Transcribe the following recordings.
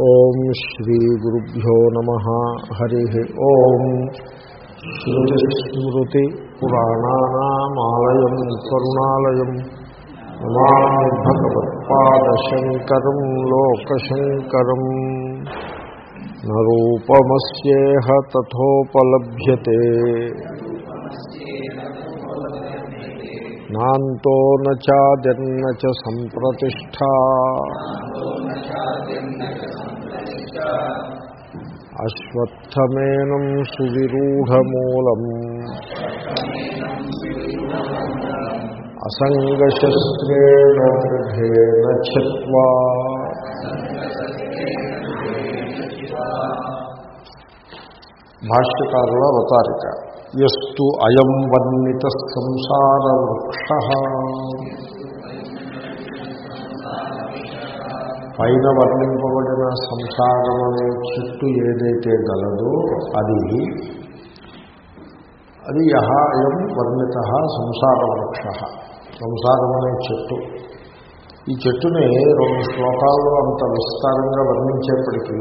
ఓం శ్రీ గురుభ్యో నమ. హరి ఓం. శృతిస్మృతి పురాణానామాలయ కరుణాలయం. నమామి భగవత్పాదశంకరం లోకశంకరం. నూపమస్యేహ తథోపలభ్యతే. నాంతో నాదిర్న చ సంప్రతిష్ట అశ్వత్థమేనం సువిరూఢమూలం. అసంగశస్త్రేణ దృఢేన చిత్వా భాష్యకారుల అవతారిక. ఎస్తు అయం వర్ణిత సంసార వృక్ష పైన వర్ణింపబడిన సంసారం అనే చెట్టు ఏదైతే గలదో అది అది యహ అయం వర్ణిత సంసార వృక్ష సంసారం అనే చెట్టు. ఈ చెట్టుని రెండు శ్లోకాల్లో అంత విస్తారంగా వర్ణించేప్పటికీ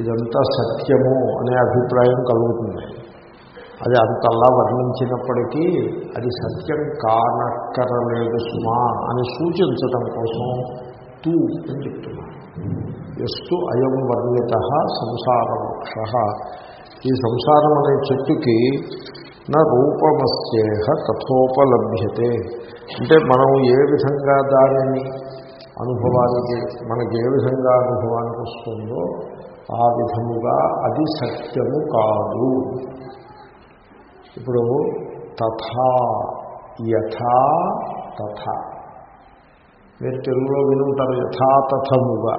ఇదంతా సత్యము అనే అభిప్రాయం కలుగుతుంది. అది అంతలా వర్ణించినప్పటికీ అది సత్యం కానక్కరలేదు సుమా అని సూచించటం కోసం తూ అని చెప్తున్నాను ఎస్తు అయం వర్ణిత సంసార వృక్ష ఈ సంసారం అనే చెట్టుకి నా రూపమస్యేహ తథోపలభ్యతే. అంటే మనం ఏ విధంగా దానిని అనుభవానికి మనకి ఏ విధంగా అనుభవానికి వస్తుందో ఆ విధముగా అది సత్యము కాదు. ఇప్పుడు తథా యథా తథ. మీరు తెలుగులో వినుంటారు యథాతథముగా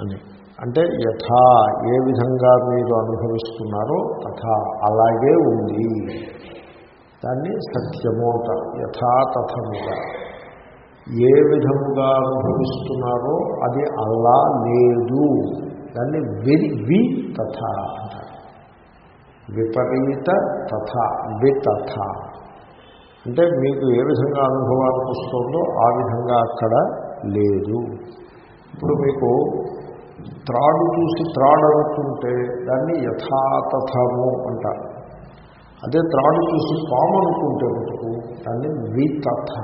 అని. అంటే యథా ఏ విధంగా మీరు అనుభవిస్తున్నారో తథా అలాగే ఉంది. దాన్ని సత్యము అంటారు యథాతథముగా ఏ విధముగా అనుభవిస్తున్నారో అది అలా లేదు. దాన్ని వి వి తథ అంటారు. విపరీత తథ వితథ. అంటే మీకు ఏ విధంగా అనుభవానికి వస్తుందో ఆ విధంగా అక్కడ లేదు. ఇప్పుడు మీకు త్రాడు చూసి త్రాడు అనుకుంటే దాన్ని యథాతథము అంటారు. అదే త్రాడు చూసి పాము అనుకుంటే మటుకు దాన్ని వితథ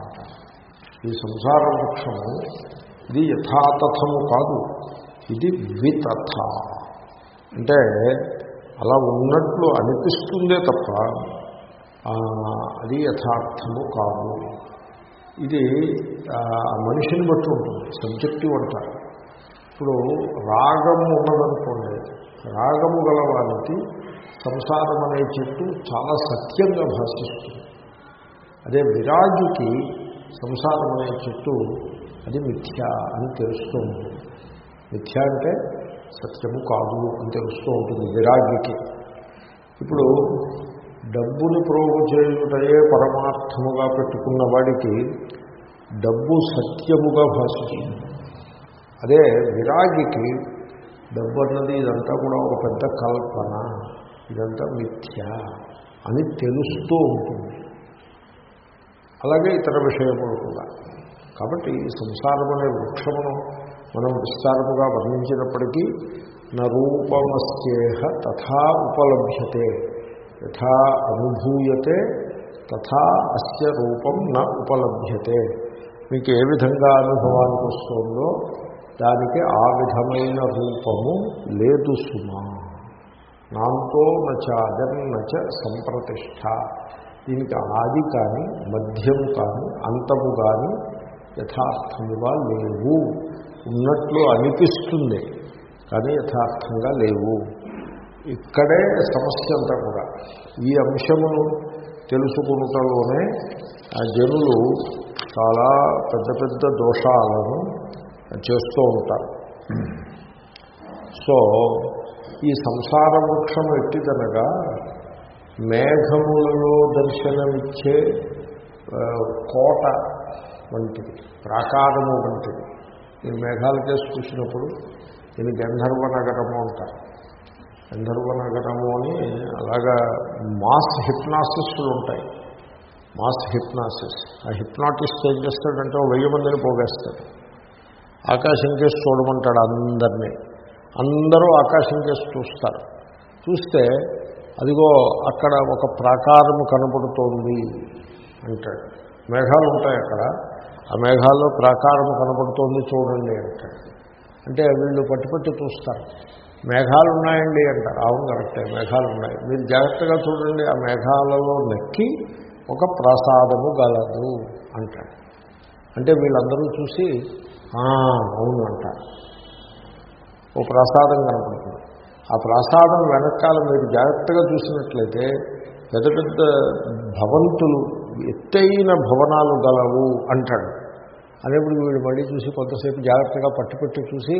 అంటారు. ఈ సంసార వృక్షము ఇది యథాతథము కాదు ఇది వితథ. అంటే అలా ఉన్నట్లు అనిపిస్తుందే తప్ప అది యథార్థము కాదు. ఇది మనిషిని బట్టి ఉంటుంది సబ్జెక్టివ్ అంటారు. ఇప్పుడు రాగము ఉన్నదనుకోండి రాగము గలవానికి సంసారం అనే చెట్టు చాలా సత్యంగా భాషిస్తుంది. అదే విరాజుకి సంసారం అనే చెట్టు అది మిథ్య అని తెలుస్తూ ఉంటుంది. మిథ్య అంటే సత్యము కాదు అని తెలుస్తూ ఉంటుంది విరాగికి ఇప్పుడు డబ్బును ప్రోగు చేయుటయే పరమార్థముగా పెట్టుకున్న వాడికి డబ్బు సత్యముగా భాషిస్తుంది. అదే విరాగికి డబ్బు అన్నది ఇదంతా కూడా ఒక పెద్ద కల్పన ఇదంతా మిథ్య అని తెలుస్తూ ఉంటుంది. అలాగే ఇతర విషయములు కూడా. కాబట్టి ఈ సంసారం అనే వృక్షమును మనం విస్తారముగా వర్ణించినప్పటికీ నరూపమస్యేహ తథా ఉపలభ్యతే యథా అనుభూయతే తథా అస్య రూపం న ఉపలభ్యతే. మీకు ఏ విధంగా అనుభవానికి వస్తుందో దానికి ఆ విధమైన రూపము లేదు సుమా. నాంతో నచాదన్ నచ సంప్రతిష్ట దీనికి ఆది కానీ మధ్యము కానీ అంతము కానీ యథార్థముగా లేవు. ఉన్నట్లు అనిపిస్తుంది కానీ యథార్థంగా లేవు. ఇక్కడే సమస్య అంతా కూడా. ఈ అంశమును తెలుసుకుంటలోనే ఆ జనులు చాలా పెద్ద పెద్ద దోషాలను చేస్తూ ఉంటారు. సో ఈ సంసార వృక్షం ఎట్టిదనగా మేఘములలో దర్శనమిచ్చే కోట వంటిది ప్రాకారము వంటిది. ఈ మేఘాల కేసు చూసినప్పుడు దీన్ని గంధర్వ నగరము అంటారు గంధర్వ నగరము అని అలాగా మాస్ హిప్నాసిస్టులు ఉంటాయి. Mass hypnosis. ఆ హిప్నాటిస్ట్ ఏం చేస్తాడంటే వెయ్యి మందిని పోగేస్తాడు. ఆకాశం కేసు చూడమంటాడు అందరినీ. అందరూ ఆకాశం కేసు చూస్తారు. చూస్తే అదిగో అక్కడ ఒక ప్రాకారము కనపడుతోంది అంటాడు. మేఘాలు ఉంటాయి అక్కడ. ఆ మేఘాల్లో ప్రాకారం కనపడుతోంది చూడండి అంటారు అంటే వీళ్ళు పట్టి పట్టి చూస్తారు. మేఘాలు ఉన్నాయండి అంటారు అవును కరెక్టే మేఘాలు ఉన్నాయి మీరు జాగ్రత్తగా చూడండి ఆ మేఘాలలో నెక్కి ఒక ప్రసాదము గలదు అంటాడు అంటే వీళ్ళందరూ చూసి అవును అంటారు ఓ ప్రసాదం కనపడుతుంది. ఆ ప్రసాదం వెనకాల మీరు జాగ్రత్తగా చూసినట్లయితే పెద్ద పెద్ద భవంతులు ఎత్తైన భవనాలు గలవు అంటాడు. అనేప్పుడు వీళ్ళు మళ్ళీ చూసి కొంతసేపు జాగ్రత్తగా పట్టుపెట్టి చూసి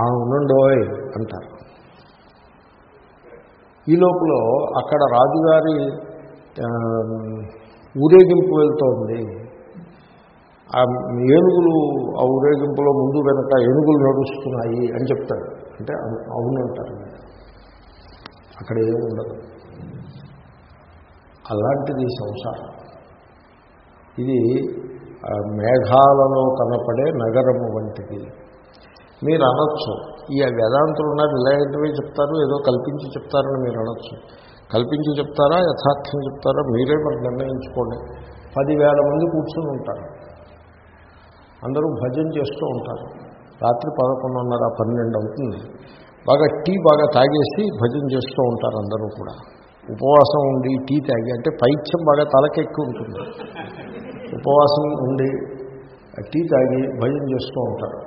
ఆ ఉండండోయ్ అంటారు. ఈ లోపల అక్కడ రాజుగారి ఊరేగింపు వెళ్తోంది. ఆ ఏనుగులు ఆ ఊరేగింపులో ముందు వెనక ఏనుగులు నడుస్తున్నాయి అని చెప్తాడు అంటే అవును అంటారు. అక్కడ ఏమి ఉండదు. అలాంటిది సంసారం. ఇది మేఘాలలో కనపడే నగరము వంటిది. మీరు అనొచ్చు ఈ వేదాంతులు ఉన్నారు ఇలాంటివి చెప్తారు ఏదో కల్పించి చెప్తారని మీరు అనొచ్చు కల్పించి చెప్తారా యథార్థం చెప్తారా మీరే మరి నిర్ణయించుకోండి. పదివేల మంది కూర్చుని ఉంటారు. అందరూ భజన చేస్తూ ఉంటారు. రాత్రి పదకొండున్నర పన్నెండు అవుతుంది. బాగా టీ బాగా తాగేసి భజన చేస్తూ ఉంటారు అందరూ కూడా. ఉపవాసం ఉండి టీ తాగి అంటే పైత్యం బాగా తలకెక్కి ఉంటుంది ఉపవాసం ఉండి టీ తాగి భయం చేస్తూ ఉంటారు.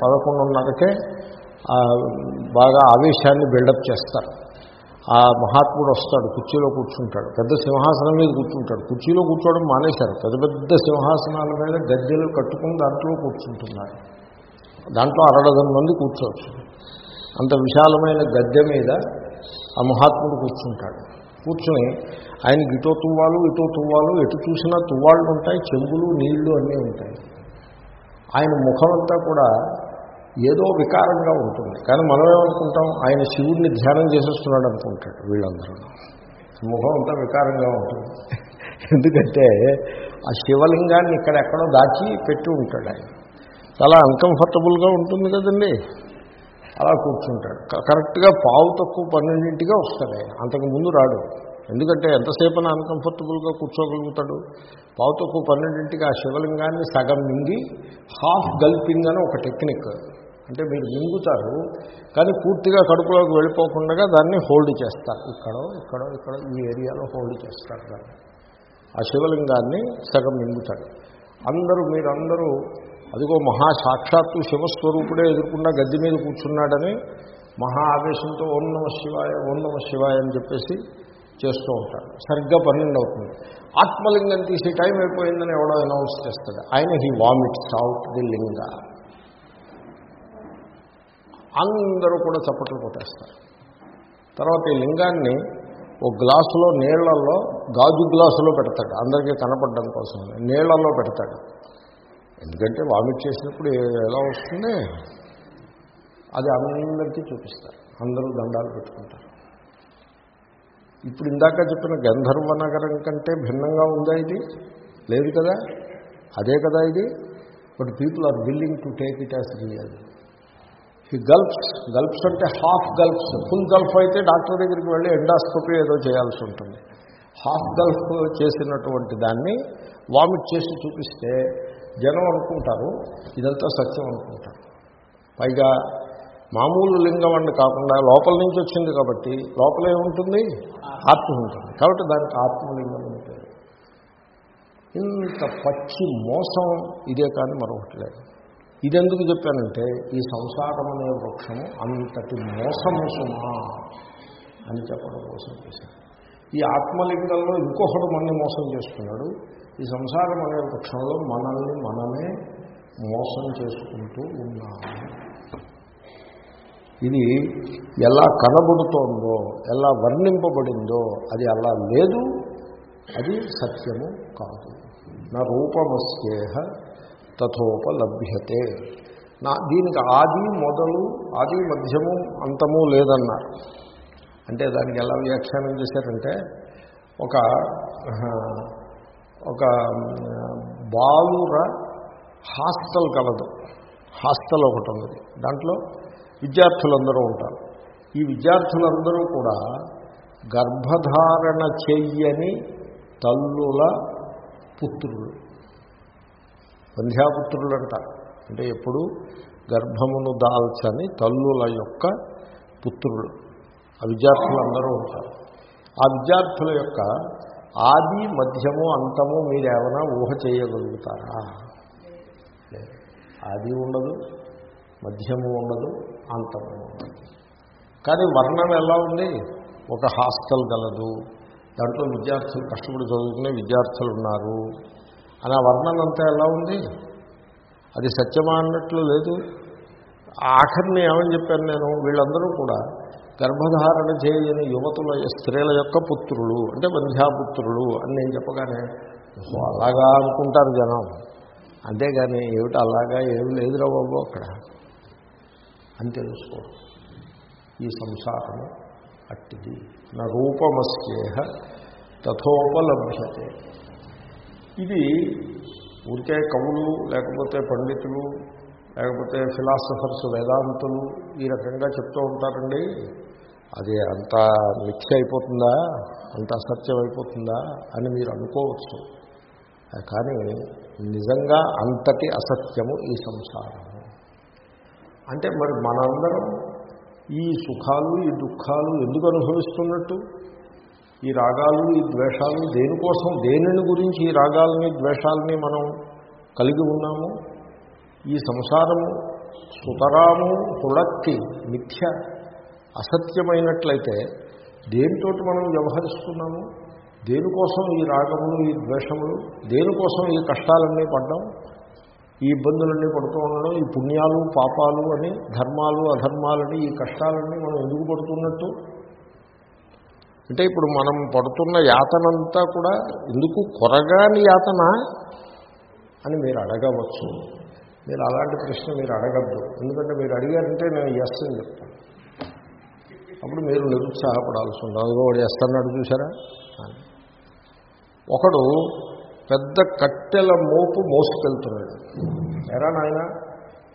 పదకొండున్నరకే బాగా ఆవేశాన్ని బిల్డప్ చేస్తారు. ఆ మహాత్ముడు వస్తాడు కుర్చీలో కూర్చుంటాడు పెద్ద సింహాసనం మీద కూర్చుంటాడు. కుర్చీలో కూర్చోవడం మానేశారు పెద్ద పెద్ద సింహాసనాల మీద గద్దెలు కట్టుకుని దాంట్లో కూర్చుంటున్నారు. దాంట్లో అరడజన్ మంది కూర్చోవచ్చు. అంత విశాలమైన గద్దె మీద ఆ మహాత్ముడు కూర్చుంటాడు. కూర్చుని ఆయన ఇటో తువ్వాలు ఇటో తువ్వాలు ఎటు చూసినా తువ్వాళ్ళు ఉంటాయి చెంబులు నీళ్ళు అన్నీ ఉంటాయి. ఆయన ముఖమంతా కూడా ఏదో వికారంగా ఉంటుంది. కానీ మనం ఏమనుకుంటాం? ఆయన శివుడిని ధ్యానం చేసేస్తున్నాడు అనుకుంటాడు వీళ్ళందరూ. ముఖం అంతా వికారంగా ఉంటుంది. ఎందుకంటే ఆ శివలింగాన్ని ఇక్కడెక్కడో దాచి పెట్టి ఉంటాడు ఆయన. చాలా అన్కంఫర్టబుల్గా ఉంటుంది కదండి. అలా కూర్చుంటాడు. కరెక్ట్గా పావు తక్కువ పన్నెండింటిగా వస్తాడు ఆయన. అంతకు ముందు రాడు. ఎందుకంటే ఎంతసేపన అన్కంఫర్టబుల్గా కూర్చోగలుగుతాడు. పావు తక్కువ పన్నెండింటికి ఆ శివలింగాన్ని సగం మింగి హాఫ్ గల్పింగ్ అని ఒక టెక్నిక్. అంటే మీరు మింగుతారు కానీ పూర్తిగా కడుపులోకి వెళ్ళిపోకుండా దాన్ని హోల్డ్ చేస్తారు. ఇక్కడో ఇక్కడో ఇక్కడ ఈ ఏరియాలో హోల్డ్ చేస్తారు దాన్ని. ఆ శివలింగాన్ని సగం మింగుతాడు. అందరూ మీరందరూ అదిగో మహా సాక్షాత్తు శివస్వరూపుడే ఎదుర్కొన్నా గద్దె మీద కూర్చున్నాడని మహా ఆవేశంతో ఓం నమ శివాయ ఓం నమ శివాయ అని చెప్పేసి చేస్తూ ఉంటాడు. సరిగ్గా పన్నెండు అవుతుంది. ఆత్మలింగం తీసే టైం అయిపోయిందని ఎవడో అనౌన్స్ చేస్తాడు. ఆయన హీ వామిట్స్ అవుట్ ది లింగ. అందరూ కూడా చప్పట్లు కొట్టేస్తారు. తర్వాత ఈ లింగాన్ని ఓ గ్లాసులో నీళ్ళలో గాజు గ్లాసులో పెడతాడు. అందరికీ కనపడడం కోసం నీళ్ళలో పెడతాడు. ఎందుకంటే వామిట్ చేసినప్పుడు ఎలా వస్తుంది అది అందరికీ చూపిస్తారు. అందరూ దండాలు పెట్టుకుంటారు. ఇప్పుడు ఇందాక చెప్పిన గంధర్వ నగరం కంటే భిన్నంగా ఉందా ఇది? లేదు కదా? అదే కదా ఇది? But people are willing to take it as real ఈ గల్ఫ్స్ గల్ఫ్స్ అంటే హాఫ్ గల్ఫ్స్ ఫుల్ గల్ఫ్ అయితే డాక్టర్ దగ్గరికి వెళ్ళి ఎండాస్కోపీ ఏదో చేయాల్సి ఉంటుంది. హాఫ్ గల్ఫ్ చేసినటువంటి దాన్ని వామిట్ చేసి చూపిస్తే జనం అనుకుంటారు ఇదంతా సత్యం అనుకుంటారు. పైగా మామూలు లింగం అని కాకుండా లోపల నుంచి వచ్చింది కాబట్టి లోపల ఏముంటుంది? ఆత్మ ఉంటుంది. కాబట్టి దానికి ఆత్మలింగం అని పేరు. ఇంత పచ్చి మోసం ఇదే కానీ మరొకటి లేదు. ఇదెందుకు చెప్పానంటే ఈ సంసారం అనే వృక్షము అంతటి మోసము సుమా అని చెప్పడం కోసం చేశాను ఈ ఆత్మలింగంలో ఇంకొకడు మనల్ని మోసం చేస్తున్నాడు? ఈ సంసారం అనే వృక్షంలో మనల్ని మనమే మోసం చేసుకుంటూ ఉన్నాము. ఇది ఎలా కనబడుతోందో ఎలా వర్ణింపబడిందో అది అలా లేదు అది సత్యము కాదు. నా రూపమస్యేహ తథోపలభ్యతే. నా దీనికి ఆది మొదలు ఆది మధ్యము అంతము లేదన్నారు. అంటే దానికి ఎలా వ్యాఖ్యానం చేశారంటే ఒక ఒక బాలుర హాస్టల్ కలదు. హాస్టల్ ఒకటి ఉన్నది. దాంట్లో విద్యార్థులందరూ ఉంటారు. ఈ విద్యార్థులందరూ కూడా గర్భధారణ చెయ్యని తల్లుల పుత్రులు. సంధ్యాపుత్రులు అంటారు అంటే ఎప్పుడు? గర్భమును దాల్చని తల్లుల యొక్క పుత్రులు. ఆ విద్యార్థులందరూ ఉంటారు. ఆ విద్యార్థుల యొక్క ఆది మధ్యము అంతము మీరు ఏమైనా ఊహ చేయగలుగుతారా? ఆది ఉండదు మధ్యము ఉండదు అంతము ఉండదు. కానీ వర్ణం ఎలా ఉంది? ఒక హాస్టల్ గలదు దాంట్లో విద్యార్థులు కష్టపడి చదువుకునే విద్యార్థులు ఉన్నారు అని ఆ వర్ణన అంతా ఎలా ఉంది? అది సత్యమా అన్నట్లు లేదు. ఆఖరిని ఏమని చెప్పాను నేను? వీళ్ళందరూ కూడా గర్భధారణ చేయని యువతుల స్త్రీల యొక్క పుత్రులు అంటే వంధ్యాపుత్రులు అని నేను చెప్పగానే అలాగా అనుకుంటారు జనం. అంతేగాని ఏమిటి అలాగా ఏమి లేదురా బాబు అక్కడ. అని తెలుసుకో ఈ సంసారము అట్టిది. నా రూపమస్యేహ తథోపలభ్యతే. ఇది ఊరికే కవులు లేకపోతే పండితులు లేకపోతే ఫిలాసఫర్స్ వేదాంతులు ఈ రకంగా చెప్తూ ఉంటారండి. అది అంత మిథ్య అయిపోతుందా? అంత అసత్యం అయిపోతుందా? అని మీరు అనుకోవచ్చు. కానీ నిజంగా అంతటి అసత్యము ఈ సంసారము. అంటే మరి మనందరం ఈ సుఖాలు ఈ దుఃఖాలు ఎందుకు అనుభవిస్తున్నట్టు? ఈ రాగాలు ఈ ద్వేషాలు దేనికోసం దేనిని గురించి ఈ రాగాలని ద్వేషాలని మనం కలిగి ఉన్నాము? ఈ సంసారము సుతరాము హుళక్కి మిథ్య అసత్యమైనట్లయితే దేనితోటి మనం వ్యవహరిస్తున్నాము? దేనికోసం ఈ రాగములు ఈ ద్వేషములు దేనికోసం ఈ కష్టాలన్నీ పడ్డాం? ఈ ఇబ్బందులన్నీ పడుతూ ఉండడం ఈ పుణ్యాలు పాపాలు అని ధర్మాలు అధర్మాలని ఈ కష్టాలన్నీ మనం ఎందుకు పడుతున్నట్టు? అంటే ఇప్పుడు మనం పడుతున్న యాతనంతా కూడా ఎందుకు కొరగాని యాతన? అని మీరు అడగవచ్చు. మీరు అలాంటి ప్రశ్న మీరు అడగద్దు. ఎందుకంటే మీరు అడిగారంటే నేను ఎస్ అని చెప్తాను. అప్పుడు మీరు నిరుత్సాహపడాల్సి ఉండదు అదిగో వాడు ఎస్ చూసారా అని. ఒకడు పెద్ద కట్టెల మోపు మోసుకెళ్తున్నాడు. ఎరా నాయన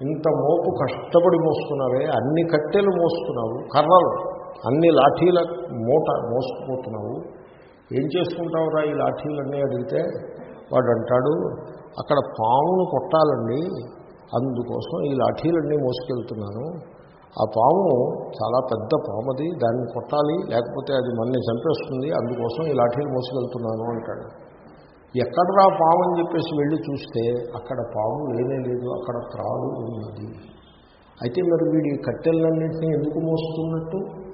ఇంత మోపు కష్టపడి మోసుకున్నావే అన్ని కట్టెలు మోస్తున్నావు కర్రలు అన్ని లాఠీల మూట మోసుకుపోతున్నావు. ఏం చేసుకుంటావురా ఈ లాఠీలన్నీ అడిగితే వాడు అంటాడు అక్కడ పామును కొట్టాలండి అందుకోసం ఈ లాఠీలన్నీ మోసుకెళ్తున్నాను. ఆ పాము చాలా పెద్ద పాముది దాన్ని కొట్టాలి లేకపోతే అది మన్ని చంపేస్తుంది అందుకోసం ఈ లాఠీలు మోసుకెళ్తున్నాను అంటాడు. ఎక్కడరా పాము అని చెప్పేసి వెళ్ళి చూస్తే అక్కడ పాము లేనే లేదు అక్కడ త్రాడు ఉన్నది. అయితే మరి వీడి కట్టెలన్నింటినీ ఎందుకు మోస్తున్నట్టు?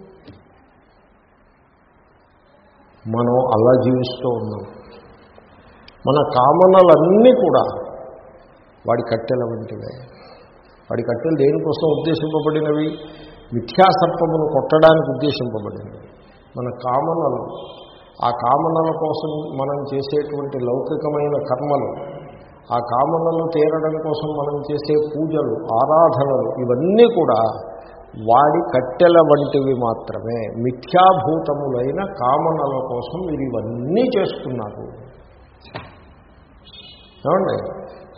మనం అలా జీవిస్తూ ఉన్నాం. మన కామనలన్నీ కూడా వాడి కట్టెల వంటివే. వాడి కట్టెలు దేనికోసం ఉద్దేశింపబడినవి? మిథ్యాసర్పమును కొట్టడానికి ఉద్దేశింపబడినవి. మన కామనలు ఆ కామనల కోసం మనం చేసేటువంటి లౌకికమైన కర్మలు ఆ కామనలు తీరడం కోసం మనం చేసే పూజలు ఆరాధనలు ఇవన్నీ కూడా వాడి కట్టెల వంటివి మాత్రమే. మిథ్యాభూతములైన కామనల కోసం మీరు ఇవన్నీ చేస్తున్నారు ఏమండి?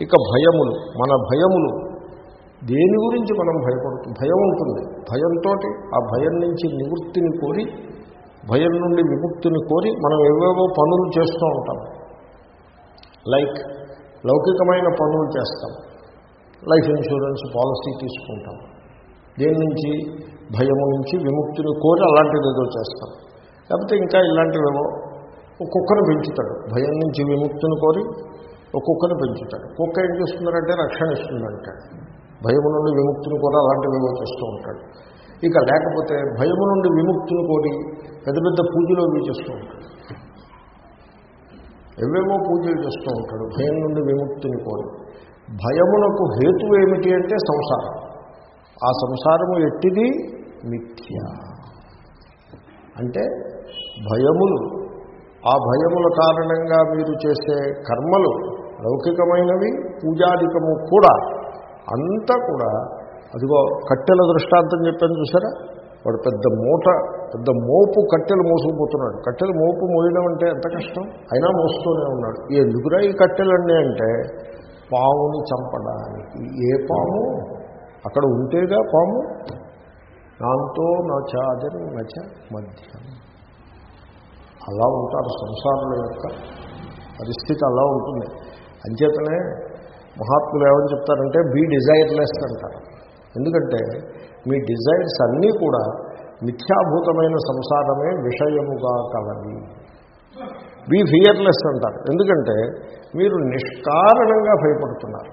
ఇక భయములు మన భయములు దేని గురించి మనం భయపడుతుంది భయం ఉంటుంది. భయంతో ఆ భయం నుంచి నివృత్తిని కోరి భయం నుండి విముక్తిని కోరి మనం ఏవేవో పనులు చేస్తూ ఉంటాం. లైక్ లౌకికమైన పనులు చేస్తాం. లైఫ్ ఇన్సూరెన్స్ పాలసీ తీసుకుంటాం. దేని నుంచి? భయం నుంచి విముక్తిని కోరి అలాంటిది ఏదో చేస్తాం. లేకపోతే ఇంకా ఇలాంటివేమో ఒక కుక్కను పెంచుతాడు. భయం నుంచి విముక్తిని కోరి ఒక కుక్కను పెంచుతాడు. కుక్క ఏం చేస్తున్నారంటే రక్షణ ఇస్తుందంటాడు భయము నుండి విముక్తిని కూడా అలాంటివేమో చేస్తూ ఉంటాడు. ఇక లేకపోతే భయము నుండి విముక్తిని కోరి పెద్ద పెద్ద పూజలు అవి చేస్తూ ఉంటాడు. ఎవేమో పూజలు చేస్తూ ఉంటాడు భయం నుండి విముక్తిని కోరి. భయమునకు హేతు ఏమిటి అంటే సంసారం. ఆ సంసారము ఎట్టిది? మిథ్య. అంటే భయములు ఆ భయముల కారణంగా మీరు చేసే కర్మలు లౌకికమైనవి పూజాధికము కూడా అంతా కూడా అదిగో కట్టెల దృష్టాంతం చెప్పాను చూసారా? వాడు పెద్ద మూట పెద్ద మోపు కట్టెలు మోసుకుపోతున్నాడు. కట్టెలు మోపు మోయడం అంటే ఎంత కష్టం? అయినా మోస్తూనే ఉన్నాడు. ఎందుకురా ఈ కట్టెలన్నీ అంటే పాముని చంపడానికి. ఏ పాము? అక్కడ ఉంటేగా పాము? దాంతో నచాదరు నచ మధ్యం. అలా ఉంటారు సంసారుల యొక్క పరిస్థితి అలా ఉంటుంది. అంచేతనే మహాత్ములు ఏమని చెప్తారంటే బీ డిజైర్లెస్ అంటారు. ఎందుకంటే మీ డిజైర్స్ అన్నీ కూడా మిథ్యాభూతమైన సంసారమే విషయముగా కలవి. బీ ఫియర్లెస్ అంటారు. ఎందుకంటే మీరు నిష్కారణంగా భయపడుతున్నారు.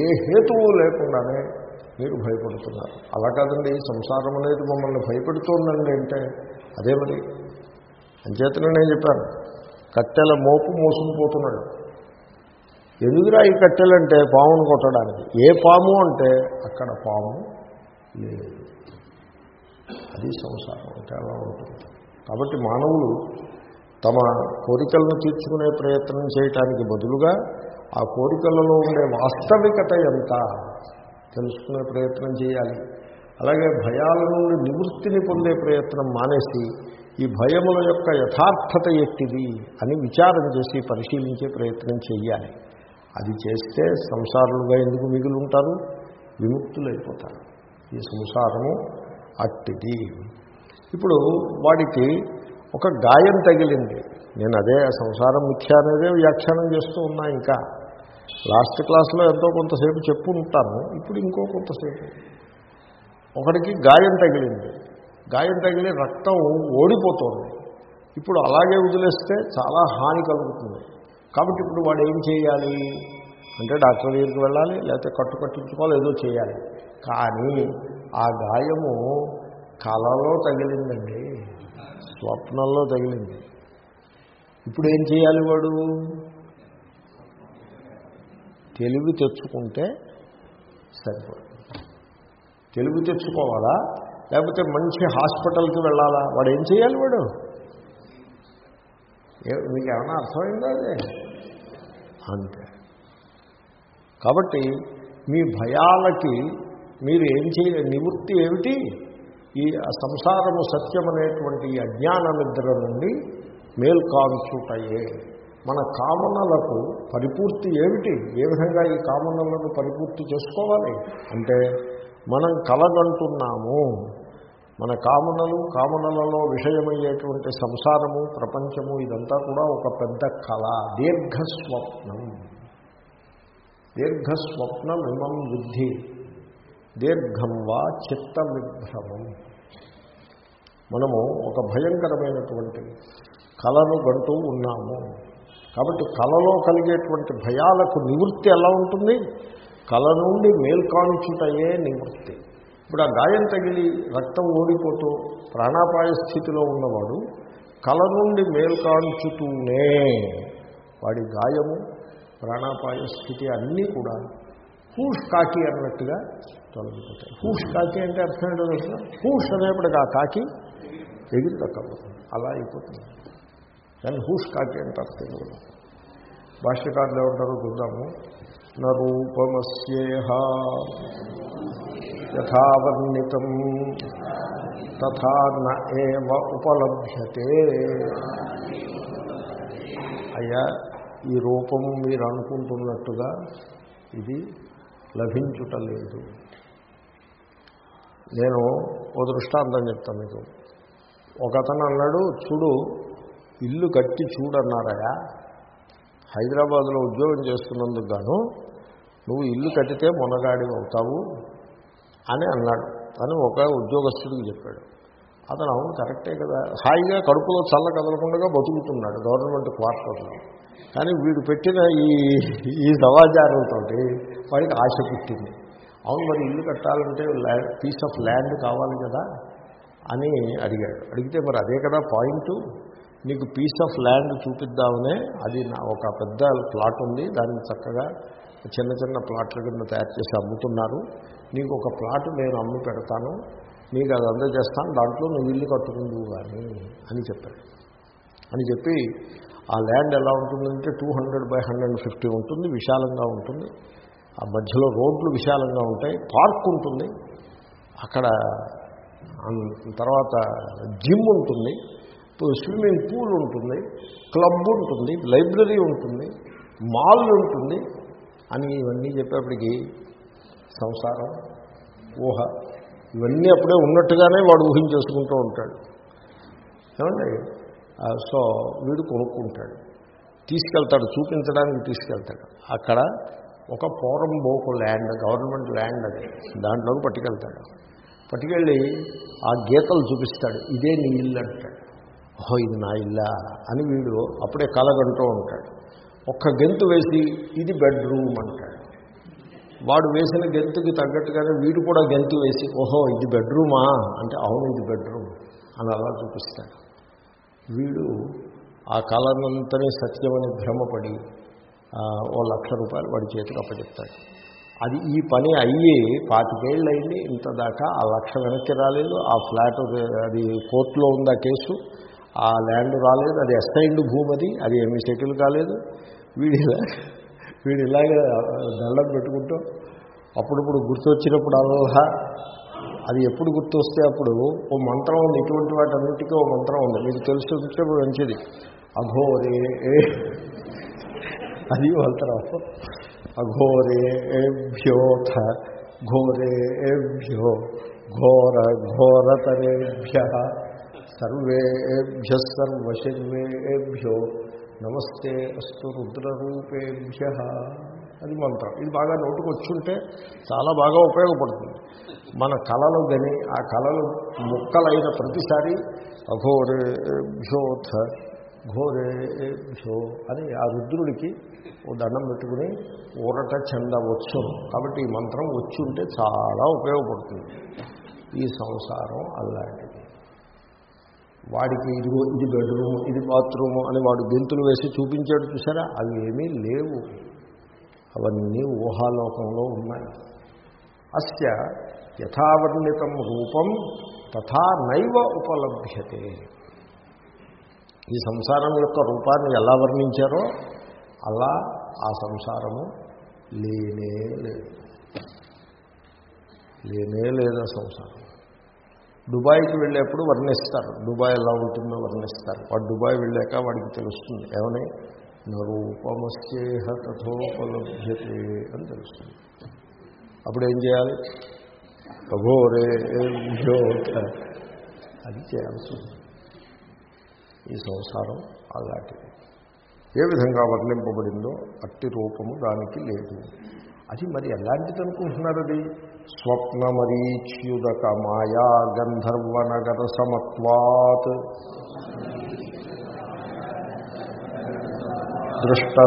ఏ హేతువు లేకుండానే మీరు భయపడుతున్నారు. అలా కాదండి సంసారం అనేది మమ్మల్ని భయపెడుతోందండి అంటే అదే మరి. అంచేతనే నేను చెప్పాను కట్టెల మోపు మోసుకుపోతున్నాడు. ఎందుకురా ఈ కట్టెలంటే పామును కొట్టడానికి. ఏ పాము అంటే అక్కడ పాము లేదు. అది సంసారం అంటే అలా ఉంటుంది కాబట్టి మానవులు తమ కోరికలను తీర్చుకునే ప్రయత్నం చేయటానికి బదులుగా ఆ కోరికలలో ఉండే వాస్తవికత ఎంత తెలుసుకునే ప్రయత్నం చేయాలి. అలాగే భయాల నుండి నివృత్తిని పొందే ప్రయత్నం మానేసి ఈ భయముల యొక్క యథార్థత ఎట్టిది అని విచారం చేసి పరిశీలించే ప్రయత్నం చేయాలి. అది చేస్తే సంసారులుగా ఎందుకు మిగిలి ఉంటారు విముక్తులైపోతారు. ఈ సంసారము అట్టిది. ఇప్పుడు వాడికి ఒక గాయం తగిలింది. నేను అదే సంసారం మిథ్య అనేదే వ్యాఖ్యానం చేస్తూ ఉన్నా ఇంకా. లాస్ట్ క్లాస్లో ఎంతో కొంతసేపు చెప్పు ఉంటాను. ఇప్పుడు ఇంకో కొంతసేపు. ఒకడికి గాయం తగిలింది. గాయం తగిలి రక్తం ఓడిపోతుంది. ఇప్పుడు అలాగే వదిలేస్తే చాలా హాని కలుగుతుంది. కాబట్టి ఇప్పుడు వాడు ఏం చేయాలి? అంటే డాక్టర్ దగ్గరికి వెళ్ళాలి లేకపోతే కట్టు కట్టించుకోవాలి ఏదో చేయాలి. కానీ ఆ గాయము కళలో తగిలిందండి. స్వప్నంలో తగిలింది. ఇప్పుడు ఏం చేయాలి వాడు? తెలివి తెచ్చుకుంటే సరిపడు తెలివి తెచ్చుకోవాలా? లేకపోతే మంచి హాస్పిటల్కి వెళ్ళాలా? వాడు ఏం చేయాలి వాడు? ఏ- మీకు ఏమైనా అర్థమైందా అదే? అంతే. కాబట్టి మీ భయాలకి మీరు ఏం చేయ నివృత్తి ఏమిటి? ఈ సంసారము సత్యం అనేటువంటి ఈ అజ్ఞాన నిద్ర నుండి మేల్కాంచుటయే మన కామనలకు పరిపూర్తి ఏమిటి? ఏ విధంగా ఈ కామనలను పరిపూర్తి చేసుకోవాలి? అంటే మనం కలగంటున్నాము. మన కామనలు కామనలలో విషయమయ్యేటువంటి సంసారము ప్రపంచము ఇదంతా కూడా ఒక పెద్ద కళ. దీర్ఘస్వప్నం. దీర్ఘస్వప్నమిమం బుద్ధి దీర్ఘం వా చిత్త విభ్రమం మనము ఒక భయంకరమైనటువంటి కళను గంటూ ఉన్నాము. కాబట్టి కళలో కలిగేటువంటి భయాలకు నివృత్తి ఎలా ఉంటుంది? కళ నుండి మేల్కాంచుటయే నివృత్తి. ఇప్పుడు ఆ గాయం తగిలి రక్తం ఓడిపోతూ ప్రాణాపాయ స్థితిలో ఉన్నవాడు కల నుండి మేల్కాంచుతూనే వాడి గాయము ప్రాణాపాయ స్థితి అన్నీ కూడా హూష్ కాకి అన్నట్టుగా తొలగిపోతాయి. హూష్ కాకి అంటే అర్థం ఏంటో తెలుసు? హూష్ అనేప్పటికి ఆ కాకి ఎగిరి తక్కబోతుంది అలా అయిపోతుంది. దాన్ని హూష్ కాకి అంటారు తెలుగులో భాష్యకారులు ఏమంటారో చూద్దాము. నూపమస్యేహ యథావర్ణితం. తథా న ఉపలభ్యతే. అయ్యా ఈ రూపము మీరు అనుకుంటున్నట్టుగా ఇది లభించుటలేదు. నేను ఓ దృష్టాంతం చెప్తాను మీకు. ఒకతను అన్నాడు చూడు ఇల్లు కట్టి చూడన్నారయా హైదరాబాద్లో ఉద్యోగం చేస్తున్నందుకు గాను నువ్వు ఇల్లు కట్టితే మొనగాడి అవుతావు. అని అన్నాడు. అని ఒక ఉద్యోగస్తుడికి చెప్పాడు. అతను అవును కరెక్టే కదా. హాయిగా కడుపులో చల్ల కదలకుండా బతుకుతున్నాడు గవర్నమెంట్ క్వార్టర్లో. కానీ వీడు పెట్టిన ఈ ఈ సమాచారంతో వాడికి ఆశ పుట్టింది. అవును మరి ఇల్లు కట్టాలంటే పీస్ ఆఫ్ ల్యాండ్ కావాలి కదా అని అడిగాడు. అడిగితే మరి అదే కదా పాయింట్. నీకు పీస్ ఆఫ్ ల్యాండ్ చూపిద్దామనే అది నా ఒక పెద్ద ప్లాట్ ఉంది. దాన్ని చక్కగా చిన్న చిన్న ప్లాట్ల కింద తయారు చేసి అమ్ముతున్నారు. నీకు ఒక ప్లాట్ నేను అమ్మి పెడతాను. నీకు అది అందజేస్తాను. దాంట్లో నువ్వు ఇల్లు కట్టుకుందు కానీ అని చెప్పాడు. అని చెప్పి ఆ ల్యాండ్ ఎలా ఉంటుందంటే two hundred by hundred fifty ఉంటుంది విశాలంగా ఉంటుంది. ఆ మధ్యలో రోడ్లు విశాలంగా ఉంటాయి పార్క్ ఉంటుంది. అక్కడ తర్వాత జిమ్ ఉంటుంది స్విమ్మింగ్ పూల్ ఉంటుంది క్లబ్ ఉంటుంది లైబ్రరీ ఉంటుంది మాల్ ఉంటుంది. అని ఇవన్నీ చెప్పేప్పటికీ సంసారం ఊహ ఇవన్నీ అప్పుడే ఉన్నట్టుగానే వాడు ఊహించేసుకుంటూ ఉంటాడు. ఏమండి? సో వీడు కొనుక్కుంటాడు. తీసుకెళ్తాడు చూపించడానికి తీసుకెళ్తాడు. అక్కడ ఒక పోరం బోకు ల్యాండ్ గవర్నమెంట్ ల్యాండ్ అది. దాంట్లోకి పట్టుకెళ్తాడు. పట్టుకెళ్ళి ఆ గీతలు చూపిస్తాడు. ఇదే నీ ఇల్లు అంటాడు ఓహో ఇది నా ఇల్లా అని వీడు అప్పుడే కలగంటూ ఉంటాడు. ఒక్క గెంతు వేసి ఇది బెడ్రూమ్ అంటాడు. వాడు వేసిన గెంతుకి తగ్గట్టుగానే వీడు కూడా గెంతు వేసి ఓహో ఇది బెడ్రూమా? అంటే అవును ఇది బెడ్రూమ్. అని అలా చూపిస్తాడు. వీడు ఆ కళనంతనే సత్యమని భ్రమపడి ఓ లక్ష రూపాయలు వాడి చేతికి అప్పచెప్తాడు. అది ఈ పని అయ్యి పాతికేళ్ళు అయింది ఇంత దాకా ఆ లక్ష వెనక్కి రాలేదు. ఆ ఫ్లాట్ అది కోర్టులో ఉంది ఆ కేసు? ఆ ల్యాండ్ రాలేదు అది అసైన్డ్ భూమి అది అది ఏమీ సెటిల్ కాలేదు. వీడి వీడు ఇలాగే దండం పెట్టుకుంటూ అప్పుడప్పుడు గుర్తొచ్చినప్పుడు అల్లా అది ఎప్పుడు గుర్తొస్తే అప్పుడు ఓ మంత్రం ఉంది ఇటువంటి వాటన్నిటికీ ఓ మంత్రం ఉంది. మీకు తెలుసుకుంటే మంచిది. అఘోరే అది మంత్రం అఘోరేభ్యోథ ఘోరేభ్యో ఘోర ఘోరతరేభ్య. సర్వేభ్య సర్వశర్వేభ్యో నమస్తే అస్తు రుద్రరూపేభ్య అది మంత్రం. ఇది బాగా నోటుకు వచ్చుంటే చాలా బాగా ఉపయోగపడుతుంది. మన కళలు గని ఆ కళలు ముక్కలైన ప్రతిసారి అఘోరేభ్యోథ ఘోరేభ్యో అని ఆ రుద్రుడికి ఓ దండం పెట్టుకుని ఊరట చెందవచ్చు. కాబట్టి ఈ మంత్రం వచ్చుంటే ఉంటే చాలా ఉపయోగపడుతుంది. ఈ సంసారం అలాంటి వాడికి ఇదిగో ఇది బెడ్రూమ్ ఇది బాత్రూము అని వాడు గెంతులు వేసి చూపించాడు చూసారా? అవి ఏమీ లేవు. అవన్నీ ఊహాలోకంలో ఉన్నాయి. అస్య యథావర్ణితం రూపం తథా నైవ ఉపలభ్యతే. ఈ సంసారం యొక్క రూపాన్ని ఎలా వర్ణించారో అలా ఆ సంసారము లేనే లేదు. లేనే లేదా సంసారం? దుబాయ్కి వెళ్ళేప్పుడు వర్ణిస్తారు. దుబాయ్ ఎలా ఉంటుందో వర్ణిస్తారు. వాడు దుబాయ్ వెళ్ళాక వాడికి తెలుస్తుంది. ఏమని? నరూపమస్యేహ తథోపలభ్యతే అని తెలుస్తుంది. అప్పుడు ఏం చేయాలి? అఘోరే అది చేయాల్సి ఉంది. ఈ సంసారం అలాంటిది. ఏ విధంగా వర్ణింపబడిందో అట్టి రూపము దానికి లేదు. అది మరి ఎలాంటిది అనుకుంటున్నారు అది? స్వప్నమరీచ్యుదక మాయా గంధర్వనగర సమత్వాత్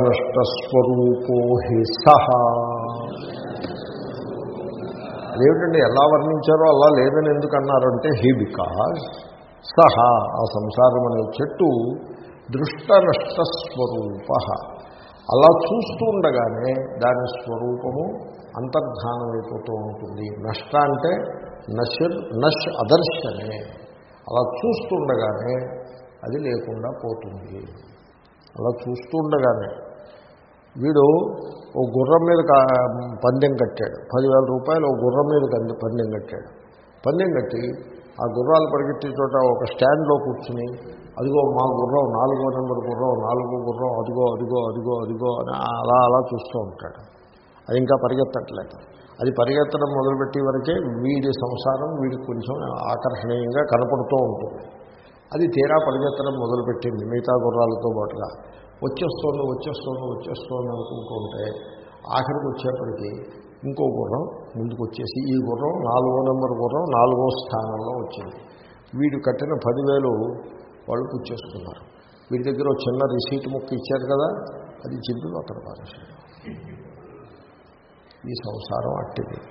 దృష్టనష్టస్వరూపో హి సహ. అదేమిటండి ఎలా వర్ణించారో అలా లేదని ఎందుకు అన్నారంటే హీ బికాజ్ సహా. ఆ సంసారం అనే చెట్టు దృష్టనష్టస్వరూప. అలా చూస్తూ ఉండగానే దాని స్వరూపము అంతర్ధానమైపోతూ ఉంటుంది. నష్ట అంటే నష్ నష్ అదర్శనే. అలా చూస్తుండగానే అది లేకుండా పోతుంది. అలా చూస్తుండగానే వీడు ఓ గుర్రం మీద కా- పందెం కట్టాడు. పదివేల రూపాయలు ఓ గుర్రం మీద కంది- పందెం కట్టాడు. పందెం కట్టి ఆ గుర్రాలు పరిగెట్టే చోట ఒక స్టాండ్లో కూర్చుని అదిగో మా గుర్రం నాలుగో నెంబర్ గుర్రం నాలుగో గుర్రం అదిగో అదిగో అదిగో అదిగో అని అలా అలా చూస్తూ ఉంటాడు. అది ఇంకా పరిగెత్తట్లేదు. అది పరిగెత్తడం మొదలుపెట్టే వరకే వీడి సంసారం వీడికి కొంచెం ఆకర్షణీయంగా కనపడుతూ ఉంటుంది. అది తీరా పరిగెత్తడం మొదలుపెట్టింది మిగతా గుర్రాలతో పాటుగా. వచ్చేస్తోంది వచ్చేస్తోంది వచ్చేస్తోంది అనుకుంటుంటే ఆఖరికి వచ్చేప్పటికీ ఇంకో గుర్రం ముందుకు వచ్చేసి ఈ గుర్రం నాలుగో నెంబర్ గుర్రం నాలుగో స్థానంలో వచ్చింది. వీడు కట్టిన పదివేలు వాళ్ళు పుచ్చేసుకున్నారు. వీడి దగ్గర చిన్న రిసీట్ ముక్క ఇచ్చారు కదా అది చెప్పి అక్కడ పారేశారు. ఈ సంసారం అట్టిది.